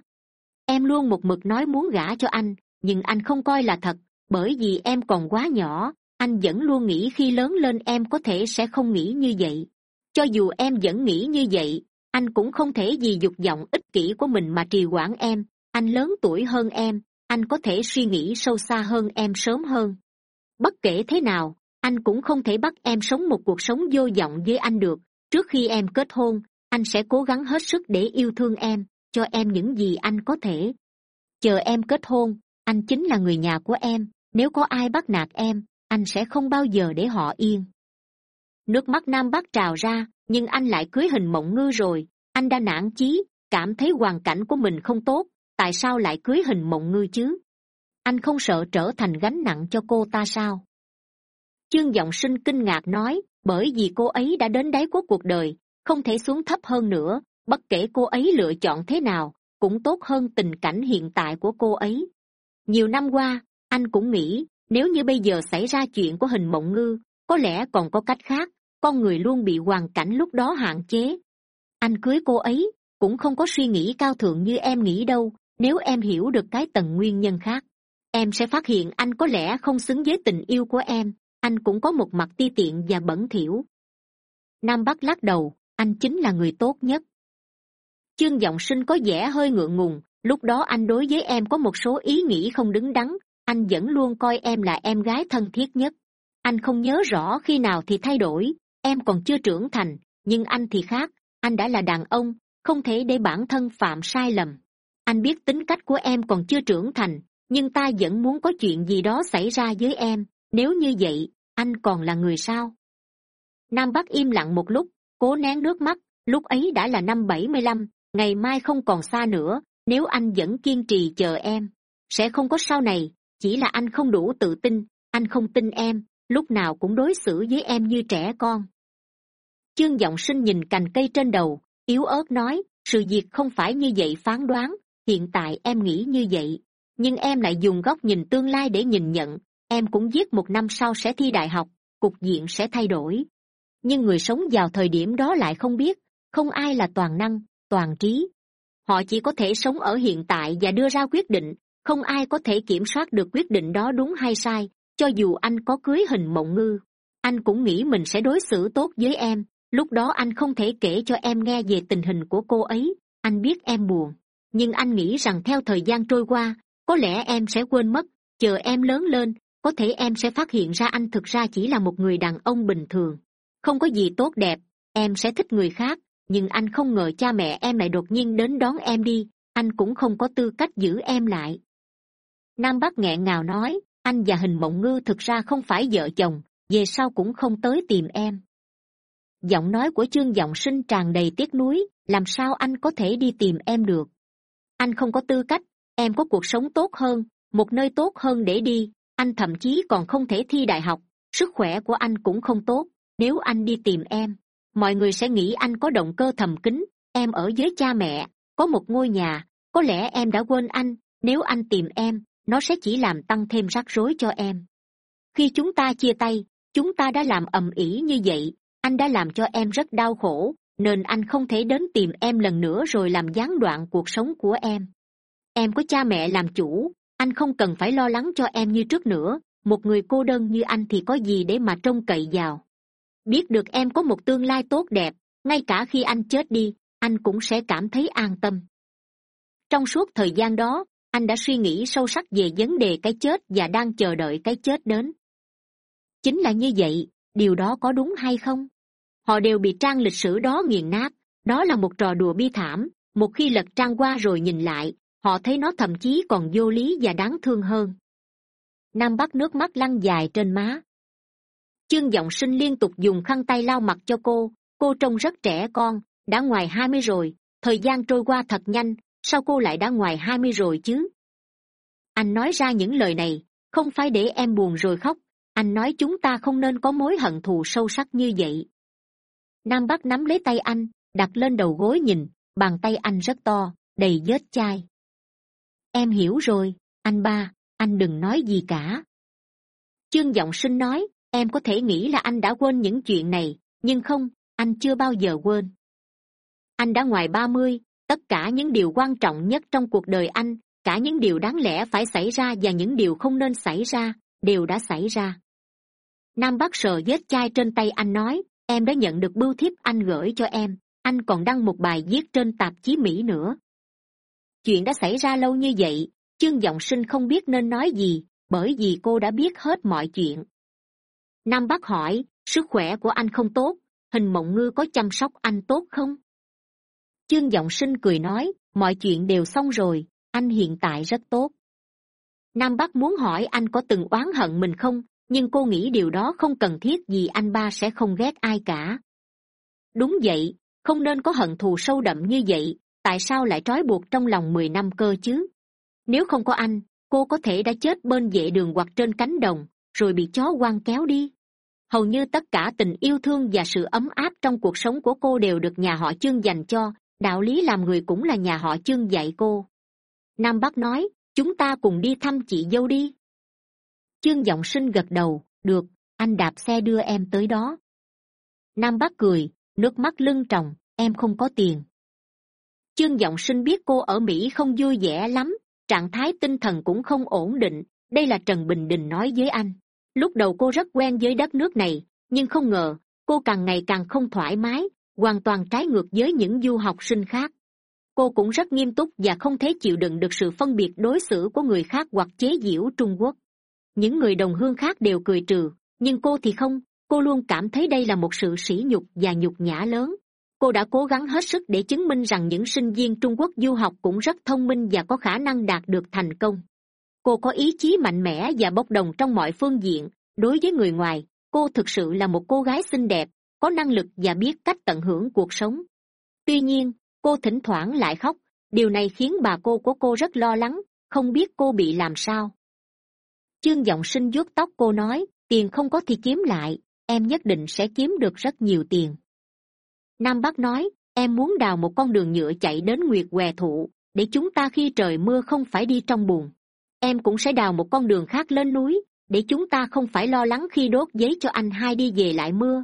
Em luôn một mực nói muốn gả cho anh, nhưng anh không coi là thật, bởi vì em còn quá nhỏ. Anh vẫn luôn nghĩ khi lớn lên em có thể sẽ không nghĩ như vậy. Cho dù em vẫn nghĩ như vậy anh cũng không thể vì dục vọng ích kỷ của mình mà trì hoãn em. Anh lớn tuổi hơn em. Anh có thể suy nghĩ sâu xa hơn em sớm hơn. Bất kể thế nào, anh cũng không thể bắt em sống một cuộc sống vô vọng với anh được. Trước khi em kết hôn, anh sẽ cố gắng hết sức để yêu thương em, cho em những gì anh có thể. Chờ em kết hôn, anh chính là người nhà của em. Nếu có ai bắt nạt em, anh sẽ không bao giờ để họ yên. Nước mắt nam bắc trào ra nhưng anh lại cưới hình mộng ngư rồi. Anh đã nản chí, cảm thấy hoàn cảnh của mình không tốt. Tại sao lại cưới hình mộng ngư chứ? Anh không sợ trở thành gánh nặng cho cô ta sao? Chương giọng sinh kinh ngạc nói, bởi vì cô ấy đã đến đáy của cuộc đời, không thể xuống thấp hơn nữa. Bất kể cô ấy lựa chọn thế nào, cũng tốt hơn tình cảnh hiện tại của cô ấy. Nhiều năm qua, anh cũng nghĩ, nếu như bây giờ xảy ra chuyện của hình mộng ngư, có lẽ còn có cách khác con người luôn bị hoàn cảnh lúc đó hạn chế. Anh cưới cô ấy, cũng không có suy nghĩ cao thượng như em nghĩ đâu, nếu em hiểu được cái tầng nguyên nhân khác, em sẽ phát hiện anh có lẽ không xứng với tình yêu của em, anh cũng có một mặt ti tiện và bẩn thỉu. Nam bắc lắc đầu, anh chính là người tốt nhất. Chương g sinh có vẻ hơi ngượng ngùng, lúc đó anh đối với em có một số ý nghĩ không đứng đắn, anh vẫn luôn coi em là em gái thân thiết nhất. Anh không nhớ rõ khi nào thì thay đổi em còn chưa trưởng thành, nhưng anh thì khác, anh đã là đàn ông, không thể để bản thân phạm sai lầm. Anh biết tính cách của em còn chưa trưởng thành, nhưng ta vẫn muốn có chuyện gì đó xảy ra với em. Nếu như vậy, anh còn là người sao? Nam bắc im lặng một lúc, cố nén nước mắt, lúc ấy đã là năm bảy mươi lăm, ngày mai không còn xa nữa, nếu anh vẫn kiên trì chờ em, sẽ không có sau này, chỉ là anh không đủ tự tin, anh không tin em, lúc nào cũng đối xử với em như trẻ con chương giọng sinh nhìn cành cây trên đầu, yếu ớt nói, sự việc không phải như vậy phán đoán, hiện tại em nghĩ như vậy. Nhưng em lại dùng góc nhìn tương lai để nhìn nhận, em cũng viết một năm sau sẽ thi đại học, cục diện sẽ thay đổi. Nhưng người sống vào thời điểm đó lại không biết, không ai là toàn năng, toàn trí. Họ chỉ có thể sống ở hiện tại và đưa ra quyết định, không ai có thể kiểm soát được quyết định đó đúng hay sai, cho dù anh có cưới hình mộng ngư, anh cũng nghĩ mình sẽ đối xử tốt với em lúc đó anh không thể kể cho em nghe về tình hình của cô ấy, anh biết em buồn. Nhưng anh nghĩ rằng theo thời gian trôi qua, có lẽ em sẽ quên mất, chờ em lớn lên, có thể em sẽ phát hiện ra anh thực ra chỉ là một người đàn ông bình thường. Không có gì tốt đẹp, em sẽ thích người khác, nhưng anh không ngờ cha mẹ em lại đột nhiên đến đón em đi, anh cũng không có tư cách giữ em lại. Nam bắc nghẹn ngào nói, anh và hình mộng ngư thực ra không phải vợ chồng, về sau cũng không tới tìm em giọng nói của chương giọng sinh tràn đầy tiếc nuối, làm sao anh có thể đi tìm em được? Anh không có tư cách, em có cuộc sống tốt hơn, một nơi tốt hơn để đi, anh thậm chí còn không thể thi đại học, sức khỏe của anh cũng không tốt, nếu anh đi tìm em, mọi người sẽ nghĩ anh có động cơ thầm kín, em ở với cha mẹ, có một ngôi nhà, có lẽ em đã quên anh, nếu anh tìm em, nó sẽ chỉ làm tăng thêm rắc rối cho em. Khi chúng ta chia tay, chúng ta đã làm ầm ĩ như vậy anh đã làm cho em rất đau khổ, nên anh không thể đến tìm em lần nữa rồi làm gián đoạn cuộc sống của em. Em có cha mẹ làm chủ, anh không cần phải lo lắng cho em như trước nữa, một người cô đơn như anh thì có gì để mà trông cậy vào. Biết được em có một tương lai tốt đẹp, ngay cả khi anh chết đi, anh cũng sẽ cảm thấy an tâm. Trong suốt thời gian đó, anh đã suy nghĩ sâu sắc về vấn đề cái chết và đang chờ đợi cái chết đến. Chính là như vậy, điều đó có đúng hay không? Họ đều bị trang lịch sử đó nghiền nát. Đó là một trò đùa bi thảm. Một khi lật trang qua rồi nhìn lại, họ thấy nó thậm chí còn vô lý và đáng thương hơn. Nam bắc nước mắt lăn dài trên má. Chương g sinh liên tục dùng khăn tay lau mặt cho cô. Cô trông rất trẻ con, đã ngoài hai mươi rồi. Thời gian trôi qua thật nhanh, sao cô lại đã ngoài hai mươi rồi chứ? Anh nói ra những lời này, không phải để em buồn rồi khóc. Anh nói chúng ta không nên có mối hận thù sâu sắc như vậy nam bắc nắm lấy tay anh, đặt lên đầu gối nhìn, bàn tay anh rất to, đầy vết chai. Em hiểu rồi, anh ba, anh đừng nói gì cả. Chương giọng sinh nói, em có thể nghĩ là anh đã quên những chuyện này, nhưng không, anh chưa bao giờ quên. Anh đã ngoài ba mươi, tất cả những điều quan trọng nhất trong cuộc đời anh, cả những điều đáng lẽ phải xảy ra và những điều không nên xảy ra, đều đã xảy ra. Nam bắc sờ vết chai trên tay anh nói em đã nhận được bưu thiếp anh gửi cho em. Anh còn đăng một bài viết trên tạp chí mỹ nữa. Chuyện đã xảy ra lâu như vậy chương g sinh không biết nên nói gì, bởi vì cô đã biết hết mọi chuyện. Nam bắc hỏi, sức khỏe của anh không tốt, hình mộng ngư có chăm sóc anh tốt không? Chương g sinh cười nói, mọi chuyện đều xong rồi, anh hiện tại rất tốt. Nam bắc muốn hỏi anh có từng oán hận mình không? Nhưng cô nghĩ điều đó không cần thiết vì anh ba sẽ không ghét ai cả. Đúng vậy, không nên có hận thù sâu đậm như vậy, tại sao lại trói buộc trong lòng mười năm cơ chứ? Nếu không có anh, cô có thể đã chết bên vệ đường hoặc trên cánh đồng, rồi bị chó quăng kéo đi. Hầu như tất cả tình yêu thương và sự ấm áp trong cuộc sống của cô đều được nhà họ chương dành cho, đạo lý làm người cũng là nhà họ chương dạy cô. Nam bắc nói, chúng ta cùng đi thăm chị dâu đi chương giọng sinh gật đầu, được, anh đạp xe đưa em tới đó. Nam bắc cười, nước mắt lưng tròng, em không có tiền. Chương giọng sinh biết cô ở mỹ không vui vẻ lắm, trạng thái tinh thần cũng không ổn định, đây là trần bình đình nói với anh. Lúc đầu cô rất quen với đất nước này, nhưng không ngờ, cô càng ngày càng không thoải mái, hoàn toàn trái ngược với những du học sinh khác. Cô cũng rất nghiêm túc và không thể chịu đựng được sự phân biệt đối xử của người khác hoặc chế giễu trung quốc những người đồng hương khác đều cười trừ, nhưng cô thì không. Cô luôn cảm thấy đây là một sự sỉ nhục và nhục nhã lớn. Cô đã cố gắng hết sức để chứng minh rằng những sinh viên trung quốc du học cũng rất thông minh và có khả năng đạt được thành công. Cô có ý chí mạnh mẽ và bốc đồng trong mọi phương diện. Đối với người ngoài, cô thực sự là một cô gái xinh đẹp, có năng lực và biết cách tận hưởng cuộc sống. Tuy nhiên, cô thỉnh thoảng lại khóc. Điều này khiến bà cô của cô rất lo lắng, không biết cô bị làm sao chương giọng sinh vuốt tóc cô nói, tiền không có thì kiếm lại, em nhất định sẽ kiếm được rất nhiều tiền. Nam bắc nói, em muốn đào một con đường nhựa chạy đến nguyệt què thụ, để chúng ta khi trời mưa không phải đi trong buồn. Em cũng sẽ đào một con đường khác lên núi, để chúng ta không phải lo lắng khi đốt giấy cho anh hai đi về lại mưa.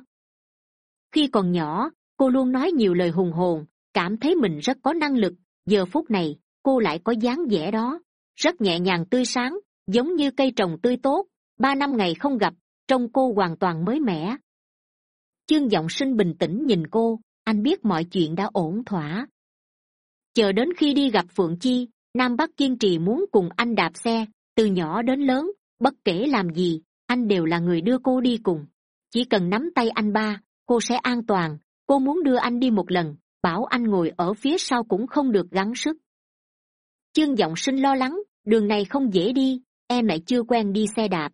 Khi còn nhỏ, cô luôn nói nhiều lời hùng hồn, cảm thấy mình rất có năng lực, giờ phút này, cô lại có dáng vẻ đó, rất nhẹ nhàng tươi sáng giống như cây trồng tươi tốt, ba năm ngày không gặp, trông cô hoàn toàn mới mẻ. Chương giọng sinh bình tĩnh nhìn cô, anh biết mọi chuyện đã ổn thỏa. Chờ đến khi đi gặp phượng chi, nam bắc kiên trì muốn cùng anh đạp xe, từ nhỏ đến lớn, bất kể làm gì, anh đều là người đưa cô đi cùng. Chỉ cần nắm tay anh ba, cô sẽ an toàn, cô muốn đưa anh đi một lần, bảo anh ngồi ở phía sau cũng không được gắng sức. Chương giọng sinh lo lắng, đường này không dễ đi em lại chưa quen đi xe đạp.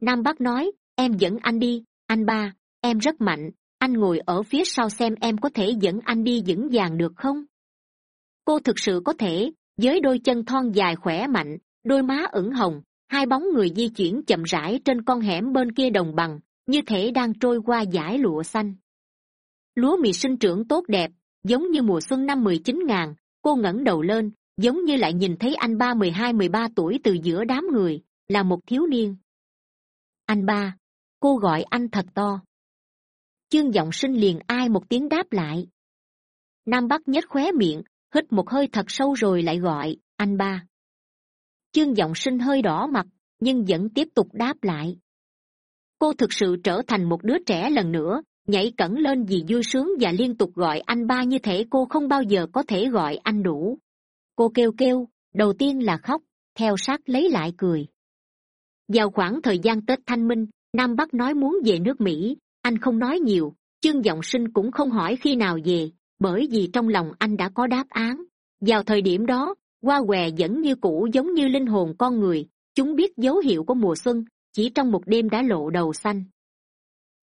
Nam bắc nói, em dẫn anh đi, anh ba, em rất mạnh, anh ngồi ở phía sau xem em có thể dẫn anh đi vững vàng được không? Cô thực sự có thể, với đôi chân thon dài khỏe mạnh, đôi má ửng hồng, hai bóng người di chuyển chậm rãi trên con hẻm bên kia đồng bằng, như thể đang trôi qua dải lụa xanh. Lúa mì sinh trưởng tốt đẹp, giống như mùa xuân năm mười chín ngàn, cô ngẩng đầu lên giống như lại nhìn thấy anh ba mười hai, mười ba tuổi từ giữa đám người, là một thiếu niên. Anh ba, cô gọi anh thật to. Chương giọng sinh liền ai một tiếng đáp lại. Nam bắc nhếch khóe miệng, hít một hơi thật sâu rồi lại gọi, anh ba. Chương giọng sinh hơi đỏ mặt, nhưng vẫn tiếp tục đáp lại. Cô thực sự trở thành một đứa trẻ lần nữa, nhảy cẩn lên vì vui sướng và liên tục gọi anh ba như thể cô không bao giờ có thể gọi anh đủ cô kêu kêu, đầu tiên là khóc, theo sát lấy lại cười. Vào khoảng thời gian tết thanh minh, nam bắc nói muốn về nước mỹ, anh không nói nhiều chương g sinh cũng không hỏi khi nào về, bởi vì trong lòng anh đã có đáp án. Vào thời điểm đó, hoa què vẫn như cũ giống như linh hồn con người, chúng biết dấu hiệu của mùa xuân, chỉ trong một đêm đã lộ đầu xanh.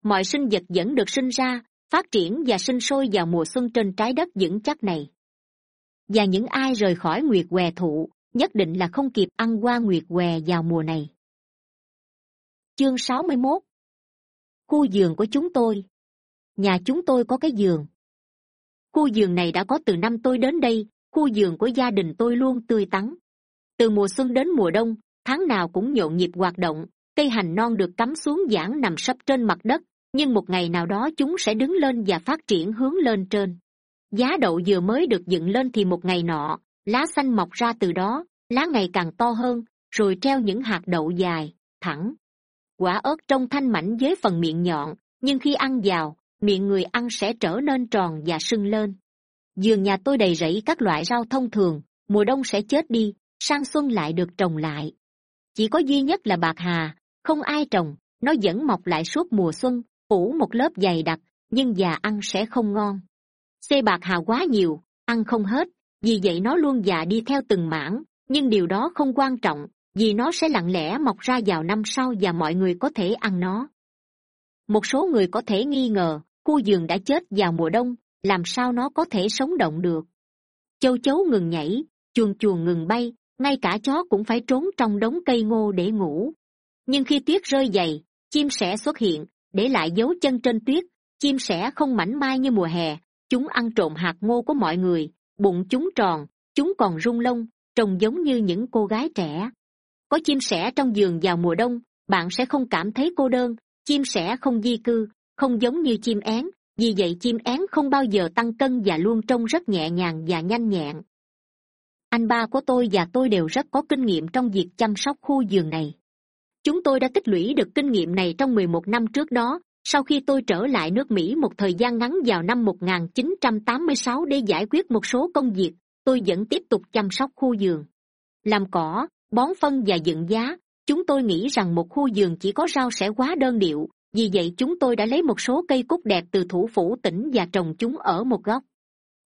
Mọi sinh vật vẫn được sinh ra, phát triển và sinh sôi vào mùa xuân trên trái đất vững chắc này và những ai rời khỏi nguyệt què thụ, nhất định là không kịp ăn qua nguyệt què vào mùa này. Chương sáu mươi mốt. Khu giường của chúng tôi. Nhà chúng tôi có cái giường. Khu giường này đã có từ năm tôi đến đây, khu giường của gia đình tôi luôn tươi tắn. Từ mùa xuân đến mùa đông, tháng nào cũng nhộn nhịp hoạt động, cây hành non được cắm xuống giảng nằm sấp trên mặt đất, nhưng một ngày nào đó chúng sẽ đứng lên và phát triển hướng lên trên giá đậu vừa mới được dựng lên thì một ngày nọ, lá xanh mọc ra từ đó, lá ngày càng to hơn, rồi treo những hạt đậu dài, thẳng. Quả ớt trông thanh mảnh với phần miệng nhọn, nhưng khi ăn vào, miệng người ăn sẽ trở nên tròn và sưng lên. Giường nhà tôi đầy rẫy các loại rau thông thường, mùa đông sẽ chết đi, sang xuân lại được trồng lại. Chỉ có duy nhất là bạc hà, không ai trồng, nó vẫn mọc lại suốt mùa xuân, phủ một lớp dày đặc, nhưng già ăn sẽ không ngon xê bạc hà quá nhiều, ăn không hết, vì vậy nó luôn già đi theo từng mảng, nhưng điều đó không quan trọng, vì nó sẽ lặng lẽ mọc ra vào năm sau và mọi người có thể ăn nó. Một số người có thể nghi ngờ, khu giường đã chết vào mùa đông, làm sao nó có thể sống động được? Châu chấu ngừng nhảy chuồn chuồn ngừng bay, ngay cả chó cũng phải trốn trong đống cây ngô để ngủ. Nhưng khi tuyết rơi dày, chim sẻ xuất hiện, để lại dấu chân trên tuyết, chim sẻ không mảnh mai như mùa hè chúng ăn trộm hạt ngô của mọi người, bụng chúng tròn, chúng còn rung lông, trông giống như những cô gái trẻ. Có chim sẻ trong giường vào mùa đông, bạn sẽ không cảm thấy cô đơn, chim sẻ không di cư, không giống như chim én, vì vậy chim én không bao giờ tăng cân và luôn trông rất nhẹ nhàng và nhanh nhẹn. Anh ba của tôi và tôi đều rất có kinh nghiệm trong việc chăm sóc khu giường này. Chúng tôi đã tích lũy được kinh nghiệm này trong mười một năm trước đó sau khi tôi trở lại nước mỹ một thời gian ngắn vào năm 1986 để giải quyết một số công việc, tôi vẫn tiếp tục chăm sóc khu giường làm cỏ, bón phân và dựng giá, chúng tôi nghĩ rằng một khu giường chỉ có rau sẽ quá đơn điệu, vì vậy chúng tôi đã lấy một số cây cúc đẹp từ thủ phủ tỉnh và trồng chúng ở một góc.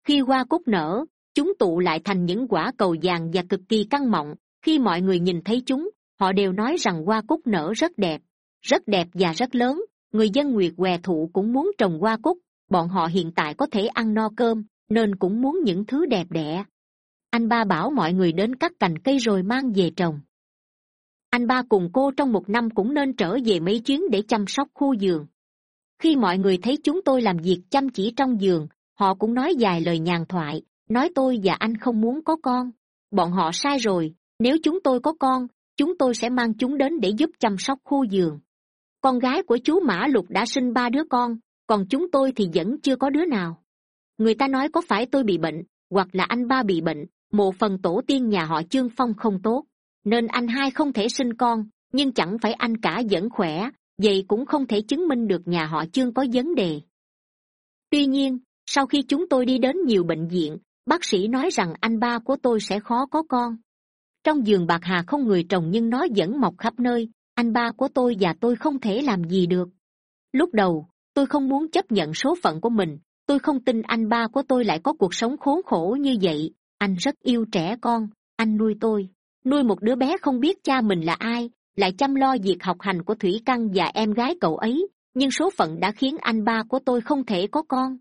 Khi hoa cúc nở, chúng tụ lại thành những quả cầu vàng và cực kỳ căng mọng, khi mọi người nhìn thấy chúng, họ đều nói rằng hoa cúc nở rất đẹp rất đẹp và rất lớn người dân nguyệt què thụ cũng muốn trồng hoa cúc, bọn họ hiện tại có thể ăn no cơm, nên cũng muốn những thứ đẹp đẽ. Anh ba bảo mọi người đến cắt cành cây rồi mang về trồng. Anh ba cùng cô trong một năm cũng nên trở về mấy chuyến để chăm sóc khu giường khi mọi người thấy chúng tôi làm việc chăm chỉ trong giường họ cũng nói dài lời nhàn thoại, nói tôi và anh không muốn có con. Bọn họ sai rồi, nếu chúng tôi có con, chúng tôi sẽ mang chúng đến để giúp chăm sóc khu giường con gái của chú mã lục đã sinh ba đứa con, còn chúng tôi thì vẫn chưa có đứa nào. Người ta nói có phải tôi bị bệnh, hoặc là anh ba bị bệnh, một phần tổ tiên nhà họ chương phong không tốt. Nên anh hai không thể sinh con, nhưng chẳng phải anh cả vẫn khỏe, vậy cũng không thể chứng minh được nhà họ chương có vấn đề. Tuy nhiên, sau khi chúng tôi đi đến nhiều bệnh viện, bác sĩ nói rằng anh ba của tôi sẽ khó có con. Trong giường bạc hà không người trồng nhưng nó vẫn mọc khắp nơi anh ba của tôi và tôi không thể làm gì được. Lúc đầu, tôi không muốn chấp nhận số phận của mình. Tôi không tin anh ba của tôi lại có cuộc sống khốn khổ như vậy. Anh rất yêu trẻ con. Anh nuôi tôi. Nuôi một đứa bé không biết cha mình là ai, lại chăm lo việc học hành của thủy căn và em gái cậu ấy. Nhưng số phận đã khiến anh ba của tôi không thể có con.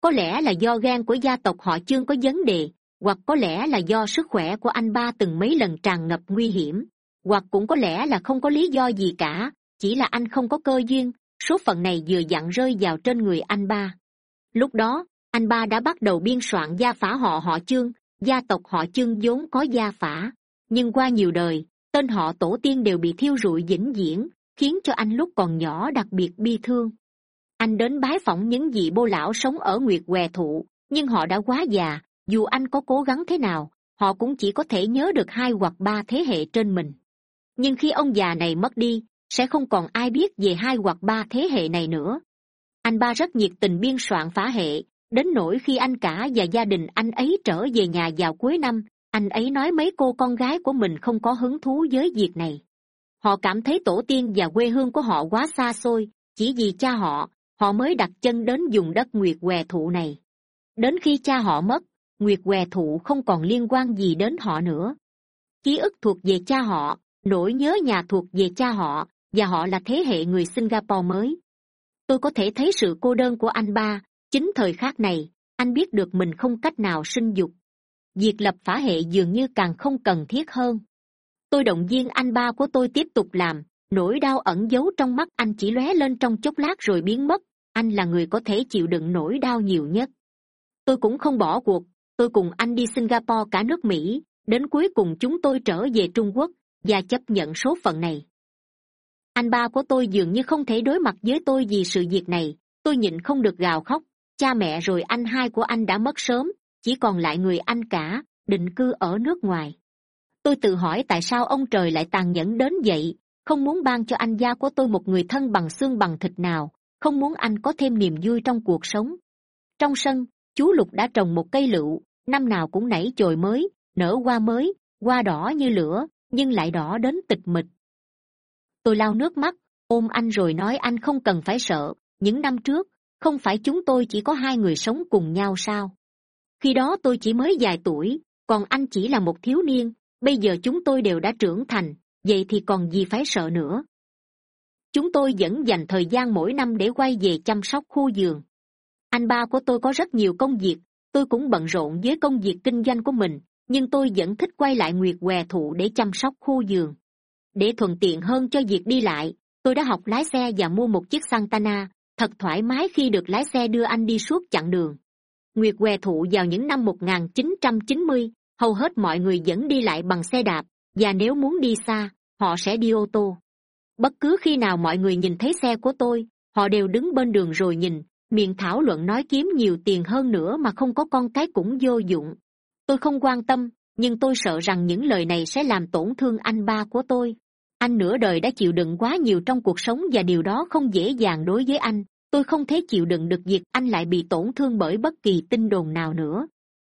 Có lẽ là do gan của gia tộc họ chương có vấn đề, hoặc có lẽ là do sức khỏe của anh ba từng mấy lần tràn ngập nguy hiểm hoặc cũng có lẽ là không có lý do gì cả, chỉ là anh không có cơ duyên, số phận này vừa dặn rơi vào trên người anh ba. Lúc đó, anh ba đã bắt đầu biên soạn gia phả họ họ chương, gia tộc họ chương vốn có gia phả. Nhưng qua nhiều đời, tên họ tổ tiên đều bị thiêu rụi vĩnh viễn, khiến cho anh lúc còn nhỏ đặc biệt bi thương. Anh đến bái phỏng những vị bô lão sống ở nguyệt què thụ, nhưng họ đã quá già, dù anh có cố gắng thế nào, họ cũng chỉ có thể nhớ được hai hoặc ba thế hệ trên mình nhưng khi ông già này mất đi, sẽ không còn ai biết về hai hoặc ba thế hệ này nữa. Anh ba rất nhiệt tình biên soạn phá hệ, đến nỗi khi anh cả và gia đình anh ấy trở về nhà vào cuối năm, anh ấy nói mấy cô con gái của mình không có hứng thú với việc này. Họ cảm thấy tổ tiên và quê hương của họ quá xa xôi, chỉ vì cha họ họ mới đặt chân đến vùng đất nguyệt què thụ này. Đến khi cha họ mất, nguyệt què thụ không còn liên quan gì đến họ nữa. Ký ức thuộc về cha họ nỗi nhớ nhà thuộc về cha họ, và họ là thế hệ người singapore mới. Tôi có thể thấy sự cô đơn của anh ba. Chính thời khắc này, anh biết được mình không cách nào sinh dục. Việc lập phả hệ dường như càng không cần thiết hơn. Tôi động viên anh ba của tôi tiếp tục làm. Nỗi đau ẩn giấu trong mắt anh chỉ lóe lên trong chốc lát rồi biến mất. Anh là người có thể chịu đựng nỗi đau nhiều nhất. Tôi cũng không bỏ cuộc. Tôi cùng anh đi singapore cả nước mỹ. Đến cuối cùng chúng tôi trở về trung quốc và chấp nhận số phận này. Anh ba của tôi dường như không thể đối mặt với tôi vì sự việc này, tôi nhịn không được gào khóc. Cha mẹ rồi anh hai của anh đã mất sớm, chỉ còn lại người anh cả, định cư ở nước ngoài. Tôi tự hỏi tại sao ông trời lại tàn nhẫn đến vậy, không muốn ban cho anh gia của tôi một người thân bằng xương bằng thịt nào, không muốn anh có thêm niềm vui trong cuộc sống. Trong sân, chú lục đã trồng một cây lựu, năm nào cũng nảy chồi mới, nở hoa mới, hoa đỏ như lửa nhưng lại đỏ đến tịch mịch. Tôi lau nước mắt, ôm anh rồi nói anh không cần phải sợ, những năm trước, không phải chúng tôi chỉ có hai người sống cùng nhau sao? Khi đó tôi chỉ mới vài tuổi, còn anh chỉ là một thiếu niên, bây giờ chúng tôi đều đã trưởng thành, vậy thì còn gì phải sợ nữa? Chúng tôi vẫn dành thời gian mỗi năm để quay về chăm sóc khu giường anh ba của tôi có rất nhiều công việc, tôi cũng bận rộn với công việc kinh doanh của mình nhưng tôi vẫn thích quay lại nguyệt què thụ để chăm sóc khu giường để thuận tiện hơn cho việc đi lại, tôi đã học lái xe và mua một chiếc santana, thật thoải mái khi được lái xe đưa anh đi suốt chặng đường. Nguyệt què thụ vào những năm một nghìn chín trăm chín mươi, hầu hết mọi người vẫn đi lại bằng xe đạp, và nếu muốn đi xa, họ sẽ đi ô tô. Bất cứ khi nào mọi người nhìn thấy xe của tôi, họ đều đứng bên đường rồi nhìn, miệng thảo luận nói kiếm nhiều tiền hơn nữa mà không có con cái cũng vô dụng tôi không quan tâm, nhưng tôi sợ rằng những lời này sẽ làm tổn thương anh ba của tôi. Anh nửa đời đã chịu đựng quá nhiều trong cuộc sống và điều đó không dễ dàng đối với anh. Tôi không thể chịu đựng được việc anh lại bị tổn thương bởi bất kỳ tin đồn nào nữa.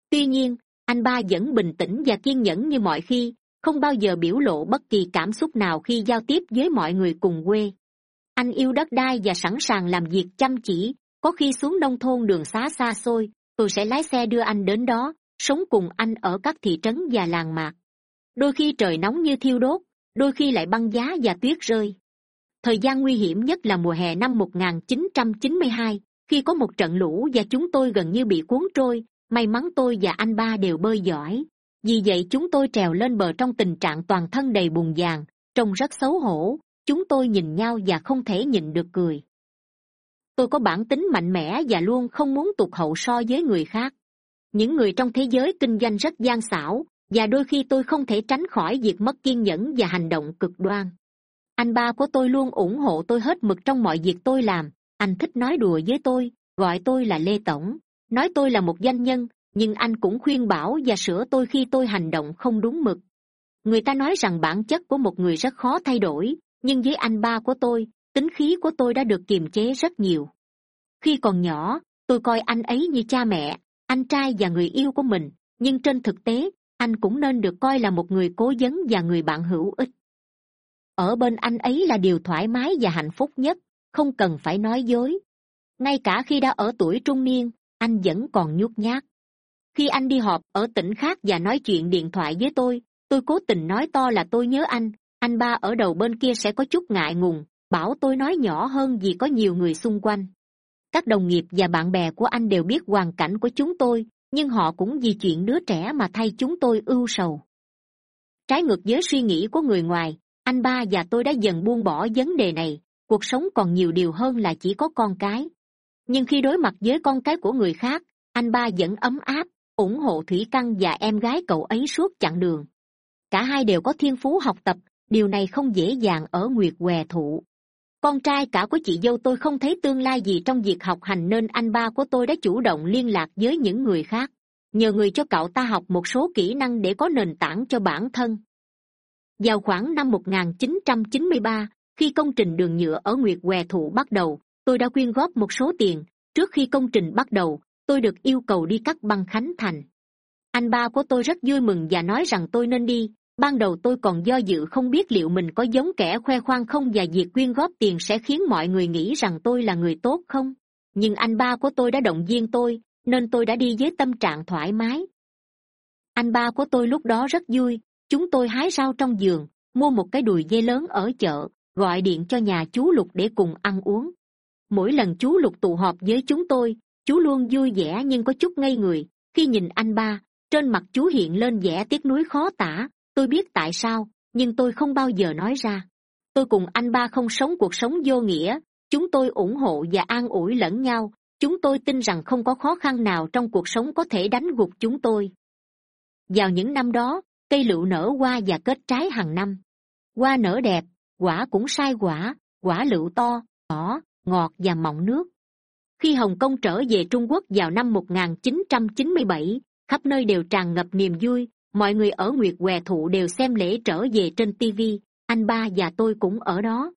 Tuy nhiên, anh ba vẫn bình tĩnh và kiên nhẫn như mọi khi, không bao giờ biểu lộ bất kỳ cảm xúc nào khi giao tiếp với mọi người cùng quê. Anh yêu đất đai và sẵn sàng làm việc chăm chỉ, có khi xuống nông thôn đường xá xa xôi, tôi sẽ lái xe đưa anh đến đó sống cùng anh ở các thị trấn và làng mạc. Đôi khi trời nóng như thiêu đốt đôi khi lại băng giá và tuyết rơi. Thời gian nguy hiểm nhất là mùa hè năm 1992, khi có một trận lũ và chúng tôi gần như bị cuốn trôi may mắn tôi và anh ba đều bơi giỏi. Vì vậy chúng tôi trèo lên bờ trong tình trạng toàn thân đầy bùn vàng trông rất xấu hổ chúng tôi nhìn nhau và không thể nhịn được cười. Tôi có bản tính mạnh mẽ và luôn không muốn tụt hậu so với người khác những người trong thế giới kinh doanh rất gian xảo, và đôi khi tôi không thể tránh khỏi việc mất kiên nhẫn và hành động cực đoan. Anh ba của tôi luôn ủng hộ tôi hết mực trong mọi việc tôi làm. Anh thích nói đùa với tôi, gọi tôi là lê tổng. Nói tôi là một doanh nhân, nhưng anh cũng khuyên bảo và sửa tôi khi tôi hành động không đúng mực. Người ta nói rằng bản chất của một người rất khó thay đổi, nhưng với anh ba của tôi, tính khí của tôi đã được kiềm chế rất nhiều. Khi còn nhỏ, tôi coi anh ấy như cha mẹ anh trai và người yêu của mình, nhưng trên thực tế, anh cũng nên được coi là một người cố vấn và người bạn hữu ích. Ở bên anh ấy là điều thoải mái và hạnh phúc nhất, không cần phải nói dối. Ngay cả khi đã ở tuổi trung niên, anh vẫn còn nhút nhát. Khi anh đi họp ở tỉnh khác và nói chuyện điện thoại với tôi tôi cố tình nói to là tôi nhớ anh anh ba ở đầu bên kia sẽ có chút ngại ngùng, bảo tôi nói nhỏ hơn vì có nhiều người xung quanh các đồng nghiệp và bạn bè của anh đều biết hoàn cảnh của chúng tôi, nhưng họ cũng vì chuyện đứa trẻ mà thay chúng tôi ưu sầu. Trái ngược với suy nghĩ của người ngoài, anh ba và tôi đã dần buông bỏ vấn đề này, cuộc sống còn nhiều điều hơn là chỉ có con cái. Nhưng khi đối mặt với con cái của người khác, anh ba vẫn ấm áp, ủng hộ thủy căn và em gái cậu ấy suốt chặng đường. Cả hai đều có thiên phú học tập, điều này không dễ dàng ở nguyệt què thụ con trai cả của chị dâu tôi không thấy tương lai gì trong việc học hành nên anh ba của tôi đã chủ động liên lạc với những người khác. Nhờ người cho cậu ta học một số kỹ năng để có nền tảng cho bản thân. Vào khoảng năm 1993, khi công trình đường nhựa ở nguyệt què thụ bắt đầu tôi đã quyên góp một số tiền. Trước khi công trình bắt đầu tôi được yêu cầu đi cắt băng khánh thành. Anh ba của tôi rất vui mừng và nói rằng tôi nên đi ban đầu tôi còn do dự không biết liệu mình có giống kẻ khoe khoang không và việc quyên góp tiền sẽ khiến mọi người nghĩ rằng tôi là người tốt không. Nhưng anh ba của tôi đã động viên tôi, nên tôi đã đi với tâm trạng thoải mái. Anh ba của tôi lúc đó rất vui, chúng tôi hái rau trong giường, mua một cái đùi dê lớn ở chợ, gọi điện cho nhà chú lục để cùng ăn uống. Mỗi lần chú lục tụ họp với chúng tôi, chú luôn vui vẻ nhưng có chút ngây người. Khi nhìn anh ba, trên mặt chú hiện lên vẻ tiếc nuối khó tả tôi biết tại sao nhưng tôi không bao giờ nói ra. Tôi cùng anh ba không sống cuộc sống vô nghĩa. Chúng tôi ủng hộ và an ủi lẫn nhau. Chúng tôi tin rằng không có khó khăn nào trong cuộc sống có thể đánh gục chúng tôi. Vào những năm đó cây lựu nở hoa và kết trái hàng năm. Hoa nở đẹp quả cũng sai quả quả lựu to đỏ ngọt và mọng nước. Khi hồng kông trở về trung quốc vào năm 1997, khắp nơi đều tràn ngập niềm vui mọi người ở nguyệt què thụ đều xem lễ trở về trên tv anh ba và tôi cũng ở đó.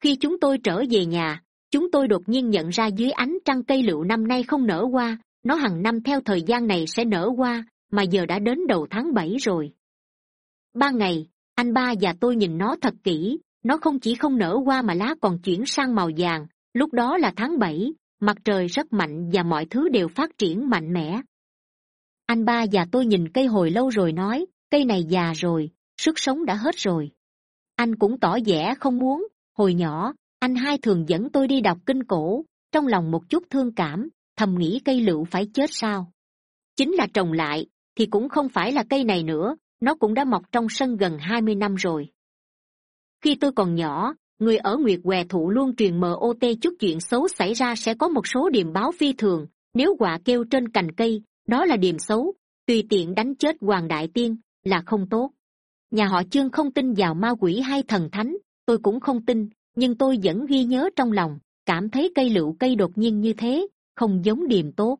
Khi chúng tôi trở về nhà, chúng tôi đột nhiên nhận ra dưới ánh trăng cây lựu năm nay không nở hoa nó hằng năm theo thời gian này sẽ nở hoa mà giờ đã đến đầu tháng bảy rồi. Ban ngày, anh ba và tôi nhìn nó thật kỹ, nó không chỉ không nở hoa mà lá còn chuyển sang màu vàng. Lúc đó là tháng bảy, mặt trời rất mạnh và mọi thứ đều phát triển mạnh mẽ anh ba và tôi nhìn cây hồi lâu rồi nói, cây này già rồi, sức sống đã hết rồi. Anh cũng tỏ vẻ không muốn. Hồi nhỏ, anh hai thường dẫn tôi đi đọc kinh cổ, trong lòng một chút thương cảm, thầm nghĩ cây lựu phải chết sao. Chính là trồng lại, thì cũng không phải là cây này nữa, nó cũng đã mọc trong sân gần hai mươi năm rồi. Khi tôi còn nhỏ, người ở nguyệt què thụ luôn truyền mot chút chuyện xấu xảy ra sẽ có một số điềm báo phi thường, nếu quạ kêu trên cành cây đó là điềm xấu. Tùy tiện đánh chết hoàng đại tiên là không tốt. Nhà họ chương không tin vào ma quỷ hay thần thánh tôi cũng không tin nhưng tôi vẫn ghi nhớ trong lòng cảm thấy cây lựu cây đột nhiên như thế không giống điềm tốt.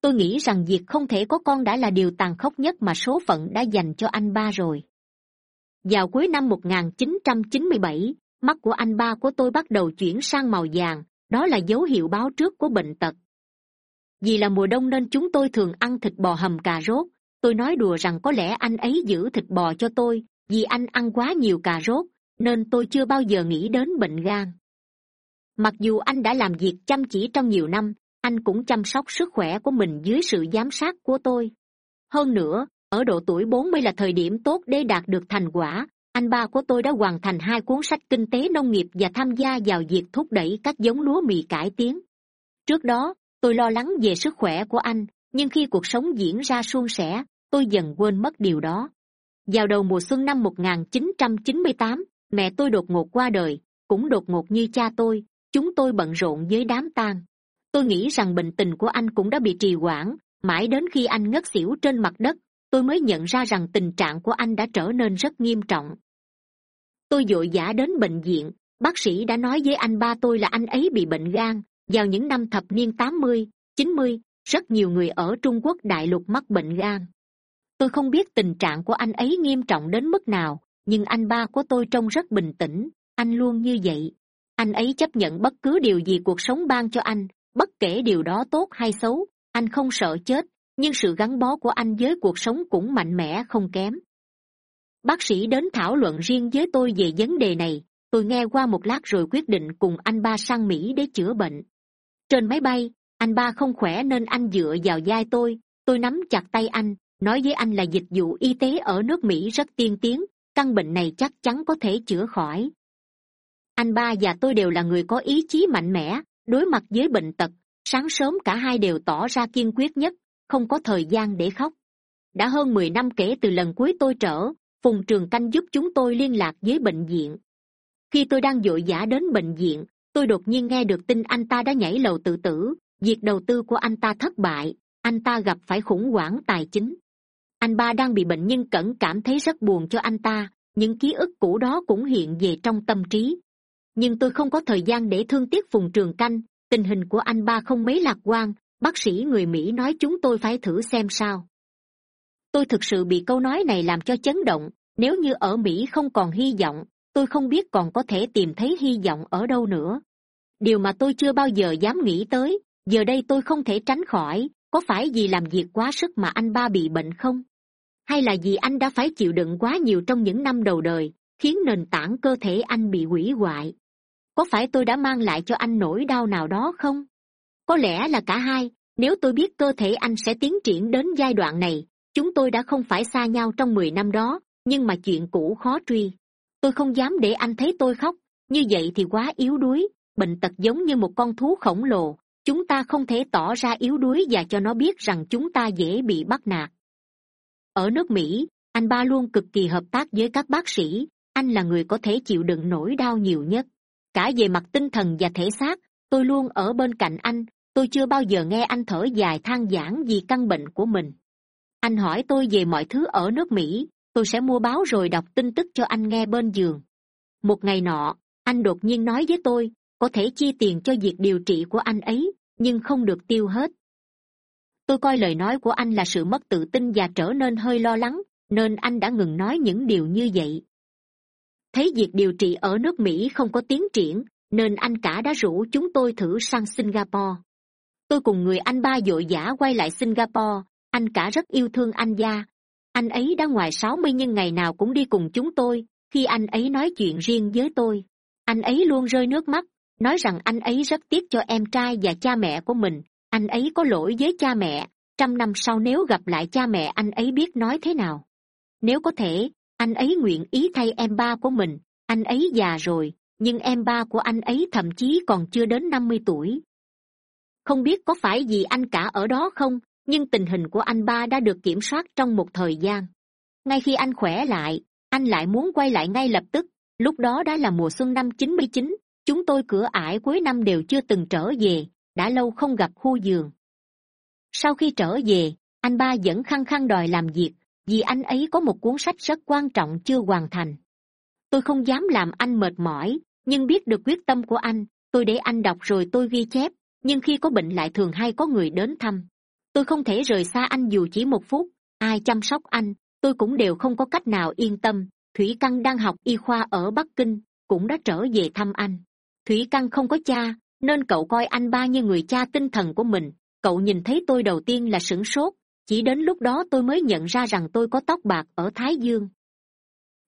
Tôi nghĩ rằng việc không thể có con đã là điều tàn khốc nhất mà số phận đã dành cho anh ba rồi. Vào cuối năm 1997, mắt của anh ba của tôi bắt đầu chuyển sang màu vàng đó là dấu hiệu báo trước của bệnh tật vì là mùa đông nên chúng tôi thường ăn thịt bò hầm cà rốt. Tôi nói đùa rằng có lẽ anh ấy giữ thịt bò cho tôi, vì anh ăn quá nhiều cà rốt, nên tôi chưa bao giờ nghĩ đến bệnh gan. Mặc dù anh đã làm việc chăm chỉ trong nhiều năm, anh cũng chăm sóc sức khỏe của mình dưới sự giám sát của tôi. Hơn nữa, ở độ tuổi bốn mươi là thời điểm tốt để đạt được thành quả. Anh ba của tôi đã hoàn thành hai cuốn sách kinh tế nông nghiệp và tham gia vào việc thúc đẩy các giống lúa mì cải tiến. Trước đó tôi lo lắng về sức khỏe của anh nhưng khi cuộc sống diễn ra suôn sẻ tôi dần quên mất điều đó. Vào đầu mùa xuân năm 1998, mẹ tôi đột ngột qua đời cũng đột ngột như cha tôi chúng tôi bận rộn với đám tang. Tôi nghĩ rằng bệnh tình của anh cũng đã bị trì hoãn mãi đến khi anh ngất xỉu trên mặt đất tôi mới nhận ra rằng tình trạng của anh đã trở nên rất nghiêm trọng. Tôi vội vã đến bệnh viện bác sĩ đã nói với anh ba tôi là anh ấy bị bệnh gan vào những năm thập niên tám mươi, chín mươi, rất nhiều người ở trung quốc đại lục mắc bệnh gan. Tôi không biết tình trạng của anh ấy nghiêm trọng đến mức nào, nhưng anh ba của tôi trông rất bình tĩnh, anh luôn như vậy. Anh ấy chấp nhận bất cứ điều gì cuộc sống ban cho anh, bất kể điều đó tốt hay xấu, anh không sợ chết, nhưng sự gắn bó của anh với cuộc sống cũng mạnh mẽ không kém. Bác sĩ đến thảo luận riêng với tôi về vấn đề này, tôi nghe qua một lát rồi quyết định cùng anh ba sang mỹ để chữa bệnh trên máy bay, anh ba không khỏe nên anh dựa vào vai tôi. Tôi nắm chặt tay anh, nói với anh là dịch vụ y tế ở nước mỹ rất tiên tiến, căn bệnh này chắc chắn có thể chữa khỏi. Anh ba và tôi đều là người có ý chí mạnh mẽ, đối mặt với bệnh tật. Sáng sớm cả hai đều tỏ ra kiên quyết nhất, không có thời gian để khóc. Đã hơn mười năm kể từ lần cuối tôi trở, phùng trường canh giúp chúng tôi liên lạc với bệnh viện. Khi tôi đang vội vã đến bệnh viện tôi đột nhiên nghe được tin anh ta đã nhảy lầu tự tử. Việc đầu tư của anh ta thất bại. Anh ta gặp phải khủng hoảng tài chính. Anh ba đang bị bệnh nhưng cẩn cảm thấy rất buồn cho anh ta. Những ký ức cũ đó cũng hiện về trong tâm trí. Nhưng tôi không có thời gian để thương tiếc phùng trường canh. Tình hình của anh ba không mấy lạc quan. Bác sĩ người mỹ nói chúng tôi phải thử xem sao. Tôi thực sự bị câu nói này làm cho chấn động. Nếu như ở mỹ không còn hy vọng tôi không biết còn có thể tìm thấy hy vọng ở đâu nữa. Điều mà tôi chưa bao giờ dám nghĩ tới, giờ đây tôi không thể tránh khỏi, có phải vì làm việc quá sức mà anh ba bị bệnh không? Hay là vì anh đã phải chịu đựng quá nhiều trong những năm đầu đời, khiến nền tảng cơ thể anh bị hủy hoại? Có phải tôi đã mang lại cho anh nỗi đau nào đó không? Có lẽ là cả hai, nếu tôi biết cơ thể anh sẽ tiến triển đến giai đoạn này, chúng tôi đã không phải xa nhau trong mười năm đó, nhưng mà chuyện cũ khó truy tôi không dám để anh thấy tôi khóc. Như vậy thì quá yếu đuối. Bệnh tật giống như một con thú khổng lồ. Chúng ta không thể tỏ ra yếu đuối và cho nó biết rằng chúng ta dễ bị bắt nạt. Ở nước mỹ, anh ba luôn cực kỳ hợp tác với các bác sĩ. Anh là người có thể chịu đựng nỗi đau nhiều nhất. Cả về mặt tinh thần và thể xác, tôi luôn ở bên cạnh anh. Tôi chưa bao giờ nghe anh thở dài than giảng vì căn bệnh của mình. Anh hỏi tôi về mọi thứ ở nước mỹ tôi sẽ mua báo rồi đọc tin tức cho anh nghe bên giường. Một ngày nọ, anh đột nhiên nói với tôi, có thể chi tiền cho việc điều trị của anh ấy, nhưng không được tiêu hết. Tôi coi lời nói của anh là sự mất tự tin và trở nên hơi lo lắng, nên anh đã ngừng nói những điều như vậy. Thấy việc điều trị ở nước mỹ không có tiến triển, nên anh cả đã rủ chúng tôi thử sang singapore. Tôi cùng người anh ba vội vã quay lại singapore, anh cả rất yêu thương anh gia anh ấy đã ngoài sáu mươi nhưng ngày nào cũng đi cùng chúng tôi. Khi anh ấy nói chuyện riêng với tôi, anh ấy luôn rơi nước mắt, nói rằng anh ấy rất tiếc cho em trai và cha mẹ của mình. Anh ấy có lỗi với cha mẹ. Trăm năm sau nếu gặp lại cha mẹ, anh ấy biết nói thế nào? Nếu có thể, anh ấy nguyện ý thay em ba của mình. Anh ấy già rồi, nhưng em ba của anh ấy thậm chí còn chưa đến năm mươi tuổi. Không biết có phải vì anh cả ở đó không? Nhưng tình hình của anh ba đã được kiểm soát trong một thời gian. Ngay khi anh khỏe lại, anh lại muốn quay lại ngay lập tức. Lúc đó đã là mùa xuân năm chín mươi chín, chúng tôi cửa ải cuối năm đều chưa từng trở về, đã lâu không gặp khu giường sau khi trở về, anh ba vẫn khăng khăng đòi làm việc, vì anh ấy có một cuốn sách rất quan trọng chưa hoàn thành. Tôi không dám làm anh mệt mỏi, nhưng biết được quyết tâm của anh, tôi để anh đọc rồi tôi ghi chép, nhưng khi có bệnh lại thường hay có người đến thăm tôi không thể rời xa anh dù chỉ một phút. Ai chăm sóc anh, tôi cũng đều không có cách nào yên tâm. Thủy căn đang học y khoa ở bắc kinh, cũng đã trở về thăm anh. Thủy căn không có cha, nên cậu coi anh ba như người cha tinh thần của mình. Cậu nhìn thấy tôi đầu tiên là sửng sốt. Chỉ đến lúc đó tôi mới nhận ra rằng tôi có tóc bạc ở thái dương.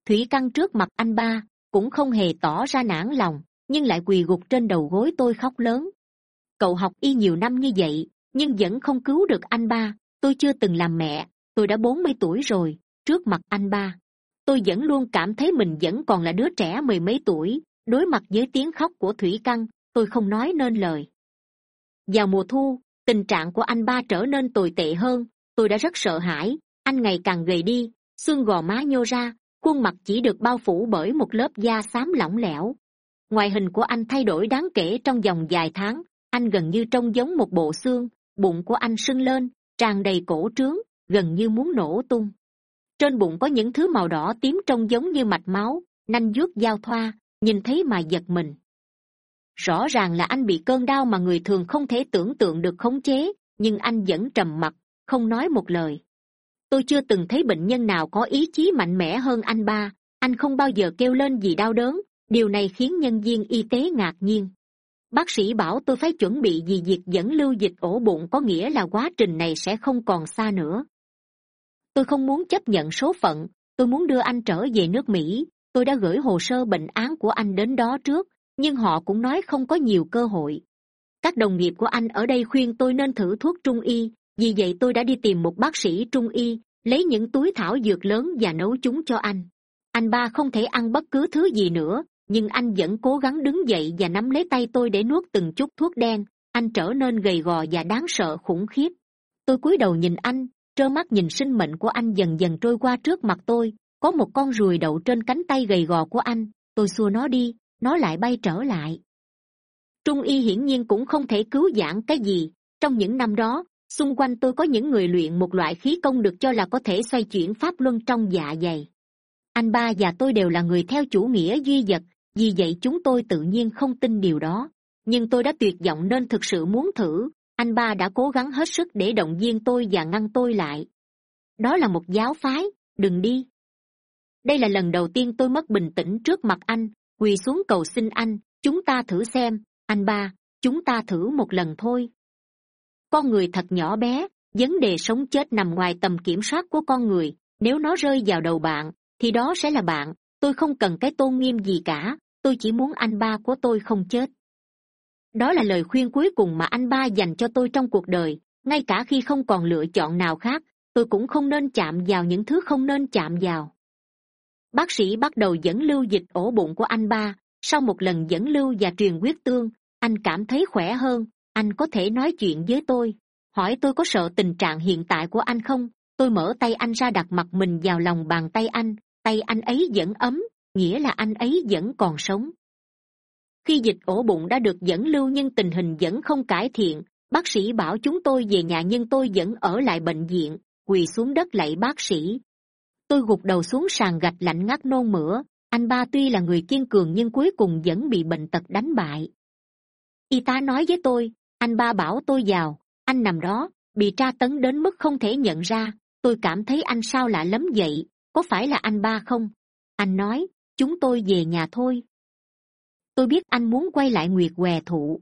Thủy căn trước mặt anh ba, cũng không hề tỏ ra nản lòng, nhưng lại quỳ gục trên đầu gối tôi khóc lớn. Cậu học y nhiều năm như vậy nhưng vẫn không cứu được anh ba. Tôi chưa từng làm mẹ. Tôi đã bốn mươi tuổi rồi. Trước mặt anh ba, tôi vẫn luôn cảm thấy mình vẫn còn là đứa trẻ mười mấy tuổi. Đối mặt với tiếng khóc của thủy căn tôi không nói nên lời. Vào mùa thu, tình trạng của anh ba trở nên tồi tệ hơn. Tôi đã rất sợ hãi. Anh ngày càng gầy đi, xương gò má nhô ra, khuôn mặt chỉ được bao phủ bởi một lớp da xám lỏng lẻo. Ngoại hình của anh thay đổi đáng kể trong vòng vài tháng. Anh gần như trông giống một bộ xương bụng của anh sưng lên, tràn đầy cổ trướng, gần như muốn nổ tung. Trên bụng có những thứ màu đỏ tím trông giống như mạch máu, nanh vuốt giao thoa, nhìn thấy mà giật mình. Rõ ràng là anh bị cơn đau mà người thường không thể tưởng tượng được khống chế, nhưng anh vẫn trầm mặc, không nói một lời. Tôi chưa từng thấy bệnh nhân nào có ý chí mạnh mẽ hơn anh ba, anh không bao giờ kêu lên vì đau đớn, điều này khiến nhân viên y tế ngạc nhiên bác sĩ bảo tôi phải chuẩn bị vì việc dẫn lưu dịch ổ bụng có nghĩa là quá trình này sẽ không còn xa nữa. Tôi không muốn chấp nhận số phận, tôi muốn đưa anh trở về nước mỹ. Tôi đã gửi hồ sơ bệnh án của anh đến đó trước, nhưng họ cũng nói không có nhiều cơ hội. Các đồng nghiệp của anh ở đây khuyên tôi nên thử thuốc trung y, vì vậy tôi đã đi tìm một bác sĩ trung y, lấy những túi thảo dược lớn và nấu chúng cho anh. Anh ba không thể ăn bất cứ thứ gì nữa nhưng anh vẫn cố gắng đứng dậy và nắm lấy tay tôi để nuốt từng chút thuốc đen. Anh trở nên gầy gò và đáng sợ khủng khiếp. Tôi cúi đầu nhìn anh, trơ mắt nhìn sinh mệnh của anh dần dần trôi qua trước mặt tôi. Có một con ruồi đậu trên cánh tay gầy gò của anh. Tôi xua nó đi, nó lại bay trở lại. Trung y hiển nhiên cũng không thể cứu giãn cái gì. Trong những năm đó, xung quanh tôi có những người luyện một loại khí công được cho là có thể xoay chuyển pháp luân trong dạ dày. Anh ba và tôi đều là người theo chủ nghĩa duy vật vì vậy chúng tôi tự nhiên không tin điều đó. Nhưng tôi đã tuyệt vọng nên thực sự muốn thử. Anh ba đã cố gắng hết sức để động viên tôi và ngăn tôi lại. Đó là một giáo phái, đừng đi. Đây là lần đầu tiên tôi mất bình tĩnh trước mặt anh. Quỳ xuống cầu xin anh, chúng ta thử xem, anh ba, chúng ta thử một lần thôi. Con người thật nhỏ bé, vấn đề sống chết nằm ngoài tầm kiểm soát của con người. Nếu nó rơi vào đầu bạn, thì đó sẽ là bạn. Tôi không cần cái tôn nghiêm gì cả tôi chỉ muốn anh ba của tôi không chết. Đó là lời khuyên cuối cùng mà anh ba dành cho tôi trong cuộc đời. Ngay cả khi không còn lựa chọn nào khác, tôi cũng không nên chạm vào những thứ không nên chạm vào. Bác sĩ bắt đầu dẫn lưu dịch ổ bụng của anh ba. Sau một lần dẫn lưu và truyền huyết tương, anh cảm thấy khỏe hơn. Anh có thể nói chuyện với tôi, hỏi tôi có sợ tình trạng hiện tại của anh không? Tôi mở tay anh ra đặt mặt mình vào lòng bàn tay anh. Tay anh ấy vẫn ấm nghĩa là anh ấy vẫn còn sống. Khi dịch ổ bụng đã được dẫn lưu nhưng tình hình vẫn không cải thiện, bác sĩ bảo chúng tôi về nhà nhưng tôi vẫn ở lại bệnh viện, quỳ xuống đất lạy bác sĩ. Tôi gục đầu xuống sàn gạch lạnh ngắt nôn mửa, anh ba tuy là người kiên cường nhưng cuối cùng vẫn bị bệnh tật đánh bại. Y tá nói với tôi, anh ba bảo tôi vào, anh nằm đó, bị tra tấn đến mức không thể nhận ra, tôi cảm thấy anh sao lạ lắm vậy, có phải là anh ba không? Anh nói chúng tôi về nhà thôi. Tôi biết anh muốn quay lại nguyệt què thụ.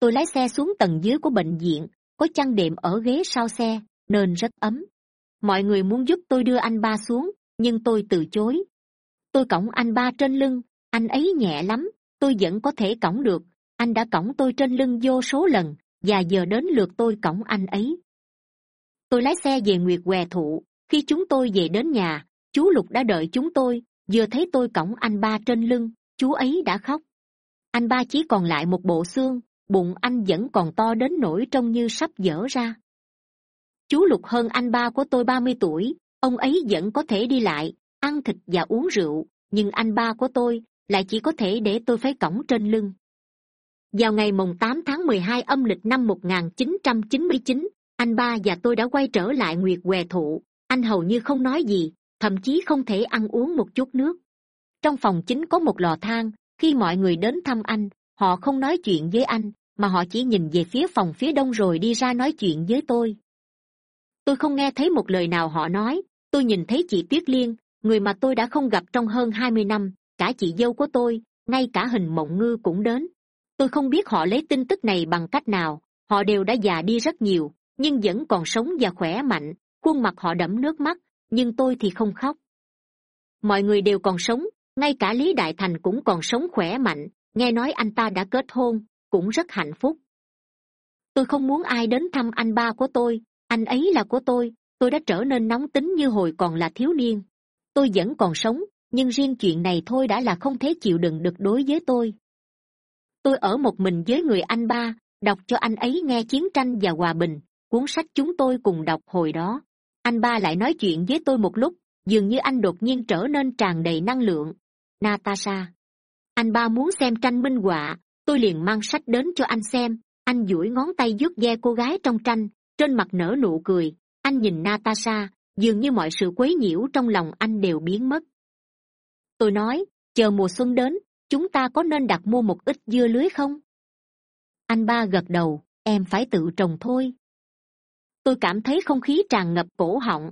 Tôi lái xe xuống tầng dưới của bệnh viện, có chăn đệm ở ghế sau xe nên rất ấm. Mọi người muốn giúp tôi đưa anh ba xuống, nhưng tôi từ chối. Tôi cõng anh ba trên lưng, anh ấy nhẹ lắm, tôi vẫn có thể cõng được. Anh đã cõng tôi trên lưng vô số lần, và giờ đến lượt tôi cõng anh ấy. Tôi lái xe về nguyệt què thụ, khi chúng tôi về đến nhà, chú lục đã đợi chúng tôi vừa thấy tôi cõng anh ba trên lưng, chú ấy đã khóc. Anh ba chỉ còn lại một bộ xương, bụng anh vẫn còn to đến nỗi trông như sắp dở ra. Chú lục hơn anh ba của tôi ba mươi tuổi, ông ấy vẫn có thể đi lại, ăn thịt và uống rượu, nhưng anh ba của tôi lại chỉ có thể để tôi phải cõng trên lưng. Vào ngày mùng tám tháng mười hai âm lịch năm một nghìn chín trăm chín mươi chín, anh ba và tôi đã quay trở lại nguyệt què thụ. Anh hầu như không nói gì thậm chí không thể ăn uống một chút nước. Trong phòng chính có một lò than, khi mọi người đến thăm anh, họ không nói chuyện với anh, mà họ chỉ nhìn về phía phòng phía đông rồi đi ra nói chuyện với tôi. Tôi không nghe thấy một lời nào họ nói, tôi nhìn thấy chị tuyết liên, người mà tôi đã không gặp trong hơn hai mươi năm, cả chị dâu của tôi, ngay cả hình mộng ngư cũng đến. Tôi không biết họ lấy tin tức này bằng cách nào, họ đều đã già đi rất nhiều, nhưng vẫn còn sống và khỏe mạnh, khuôn mặt họ đẫm nước mắt nhưng tôi thì không khóc. Mọi người đều còn sống, ngay cả lý đại thành cũng còn sống khỏe mạnh, nghe nói anh ta đã kết hôn, cũng rất hạnh phúc. Tôi không muốn ai đến thăm anh ba của tôi, anh ấy là của tôi tôi đã trở nên nóng tính như hồi còn là thiếu niên. Tôi vẫn còn sống, nhưng riêng chuyện này thôi đã là không thể chịu đựng được đối với tôi. Tôi ở một mình với người anh ba, đọc cho anh ấy nghe chiến tranh và hòa bình, cuốn sách chúng tôi cùng đọc hồi đó anh ba lại nói chuyện với tôi một lúc, dường như anh đột nhiên trở nên tràn đầy năng lượng. Natasha, anh ba muốn xem tranh minh họa, tôi liền mang sách đến cho anh xem. Anh duỗi ngón tay vuốt ve cô gái trong tranh, trên mặt nở nụ cười. Anh nhìn natasha, dường như mọi sự quấy nhiễu trong lòng anh đều biến mất. Tôi nói, chờ mùa xuân đến, chúng ta có nên đặt mua một ít dưa lưới không? Anh ba gật đầu, em phải tự trồng thôi tôi cảm thấy không khí tràn ngập cổ họng.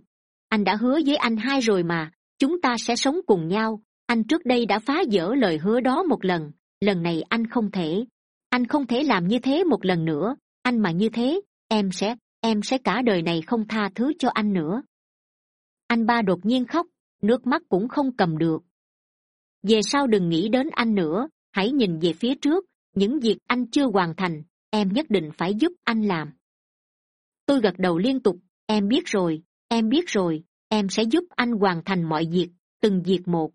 Anh đã hứa với anh hai rồi mà, chúng ta sẽ sống cùng nhau. Anh trước đây đã phá vỡ lời hứa đó một lần lần này anh không thể. Anh không thể làm như thế một lần nữa. Anh mà như thế, em sẽ em sẽ cả đời này không tha thứ cho anh nữa. Anh ba đột nhiên khóc, nước mắt cũng không cầm được. Về sau đừng nghĩ đến anh nữa, hãy nhìn về phía trước, những việc anh chưa hoàn thành, em nhất định phải giúp anh làm tôi gật đầu liên tục, em biết rồi, em biết rồi, em sẽ giúp anh hoàn thành mọi việc, từng việc một.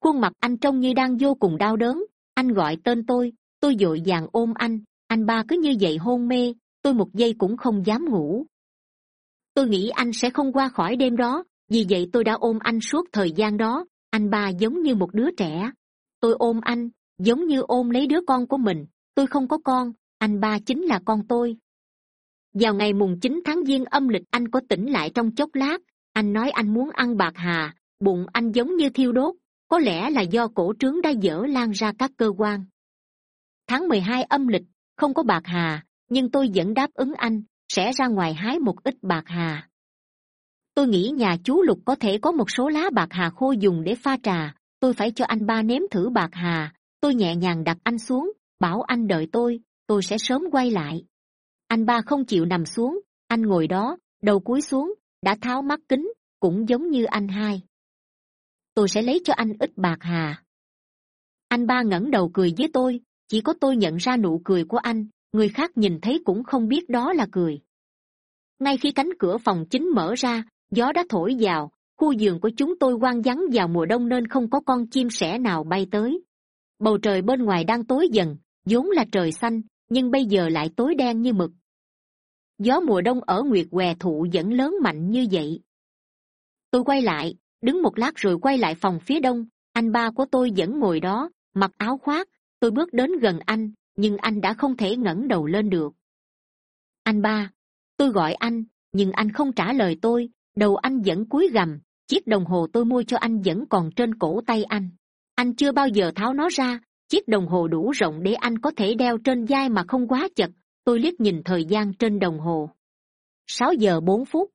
Khuôn mặt anh trông như đang vô cùng đau đớn, anh gọi tên tôi tôi d ộ i vàng ôm anh anh ba cứ như vậy hôn mê, tôi một giây cũng không dám ngủ. Tôi nghĩ anh sẽ không qua khỏi đêm đó, vì vậy tôi đã ôm anh suốt thời gian đó, anh ba giống như một đứa trẻ. Tôi ôm anh, giống như ôm lấy đứa con của mình, tôi không có con, anh ba chính là con tôi vào ngày mùng chín tháng giêng, âm lịch anh có tỉnh lại trong chốc lát. Anh nói anh muốn ăn bạc hà, bụng anh giống như thiêu đốt. Có lẽ là do cổ trướng đã dở lan ra các cơ quan. Tháng mười hai, âm lịch, không có bạc hà, nhưng tôi vẫn đáp ứng anh, sẽ ra ngoài hái một ít bạc hà. Tôi nghĩ nhà chú lục có thể có một số lá bạc hà khô dùng để pha trà. Tôi phải cho anh ba nếm thử bạc hà. Tôi nhẹ nhàng đặt anh xuống, bảo anh đợi tôi tôi sẽ sớm quay lại anh ba không chịu nằm xuống. Anh ngồi đó, đầu cúi xuống, đã tháo mắt kính, cũng giống như anh hai. Tôi sẽ lấy cho anh ít bạc hà. Anh ba ngẩng đầu cười với tôi, chỉ có tôi nhận ra nụ cười của anh, người khác nhìn thấy cũng không biết đó là cười. Ngay khi cánh cửa phòng chính mở ra, gió đã thổi vào, khu vườn của chúng tôi quang vắng vào mùa đông nên không có con chim sẻ nào bay tới. Bầu trời bên ngoài đang tối dần, vốn là trời xanh, nhưng bây giờ lại tối đen như mực gió mùa đông ở nguyệt què thụ vẫn lớn mạnh như vậy. Tôi quay lại, đứng một lát rồi quay lại phòng phía đông. Anh ba của tôi vẫn ngồi đó, mặc áo khoác. Tôi bước đến gần anh, nhưng anh đã không thể ngẩng đầu lên được. Anh ba, tôi gọi anh, nhưng anh không trả lời tôi. Đầu anh vẫn cúi gằm, chiếc đồng hồ tôi mua cho anh vẫn còn trên cổ tay anh. Anh chưa bao giờ tháo nó ra, chiếc đồng hồ đủ rộng để anh có thể đeo trên vai mà không quá chật tôi liếc nhìn thời gian trên đồng hồ. Sáu giờ bốn phút.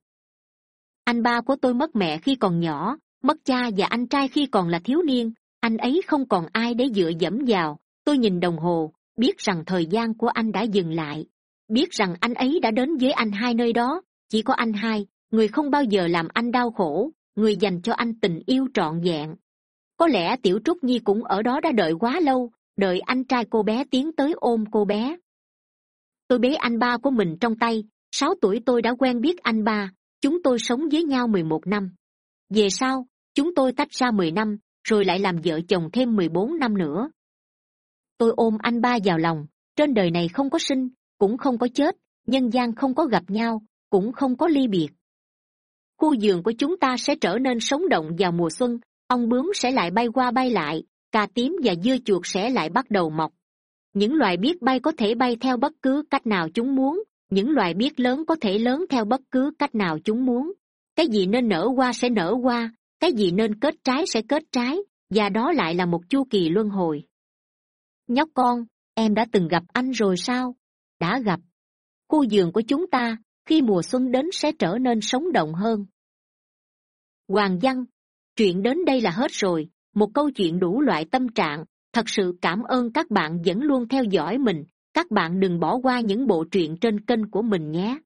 Anh ba của tôi mất mẹ khi còn nhỏ, mất cha và anh trai khi còn là thiếu niên. Anh ấy không còn ai để dựa dẫm vào. Tôi nhìn đồng hồ, biết rằng thời gian của anh đã dừng lại. Biết rằng anh ấy đã đến với anh hai nơi đó. Chỉ có anh hai, người không bao giờ làm anh đau khổ, người dành cho anh tình yêu trọn vẹn. Có lẽ tiểu trúc nhi cũng ở đó đã đợi quá lâu, đợi anh trai cô bé tiến tới ôm cô bé tôi bế anh ba của mình trong tay. Sáu tuổi tôi đã quen biết anh ba. Chúng tôi sống với nhau mười một năm. Về sau, chúng tôi tách ra mười năm, rồi lại làm vợ chồng thêm mười bốn năm nữa. Tôi ôm anh ba vào lòng. Trên đời này không có sinh, cũng không có chết, nhân gian không có gặp nhau, cũng không có ly biệt. Khu vườn của chúng ta sẽ trở nên sống động vào mùa xuân, ong bướm sẽ lại bay qua bay lại, cà tím và dưa chuột sẽ lại bắt đầu mọc những loài biết bay có thể bay theo bất cứ cách nào chúng muốn. Những loài biết lớn có thể lớn theo bất cứ cách nào chúng muốn. Cái gì nên nở hoa sẽ nở hoa, cái gì nên kết trái sẽ kết trái, và đó lại là một chu kỳ luân hồi. Nhóc con, em đã từng gặp anh rồi sao? Đã gặp. Khu vườn của chúng ta, khi mùa xuân đến sẽ trở nên sống động hơn. Hoàng văn, chuyện đến đây là hết rồi. Một câu chuyện đủ loại tâm trạng thật sự cảm ơn các bạn vẫn luôn theo dõi mình. Các bạn đừng bỏ qua những bộ truyện trên kênh của mình nhé.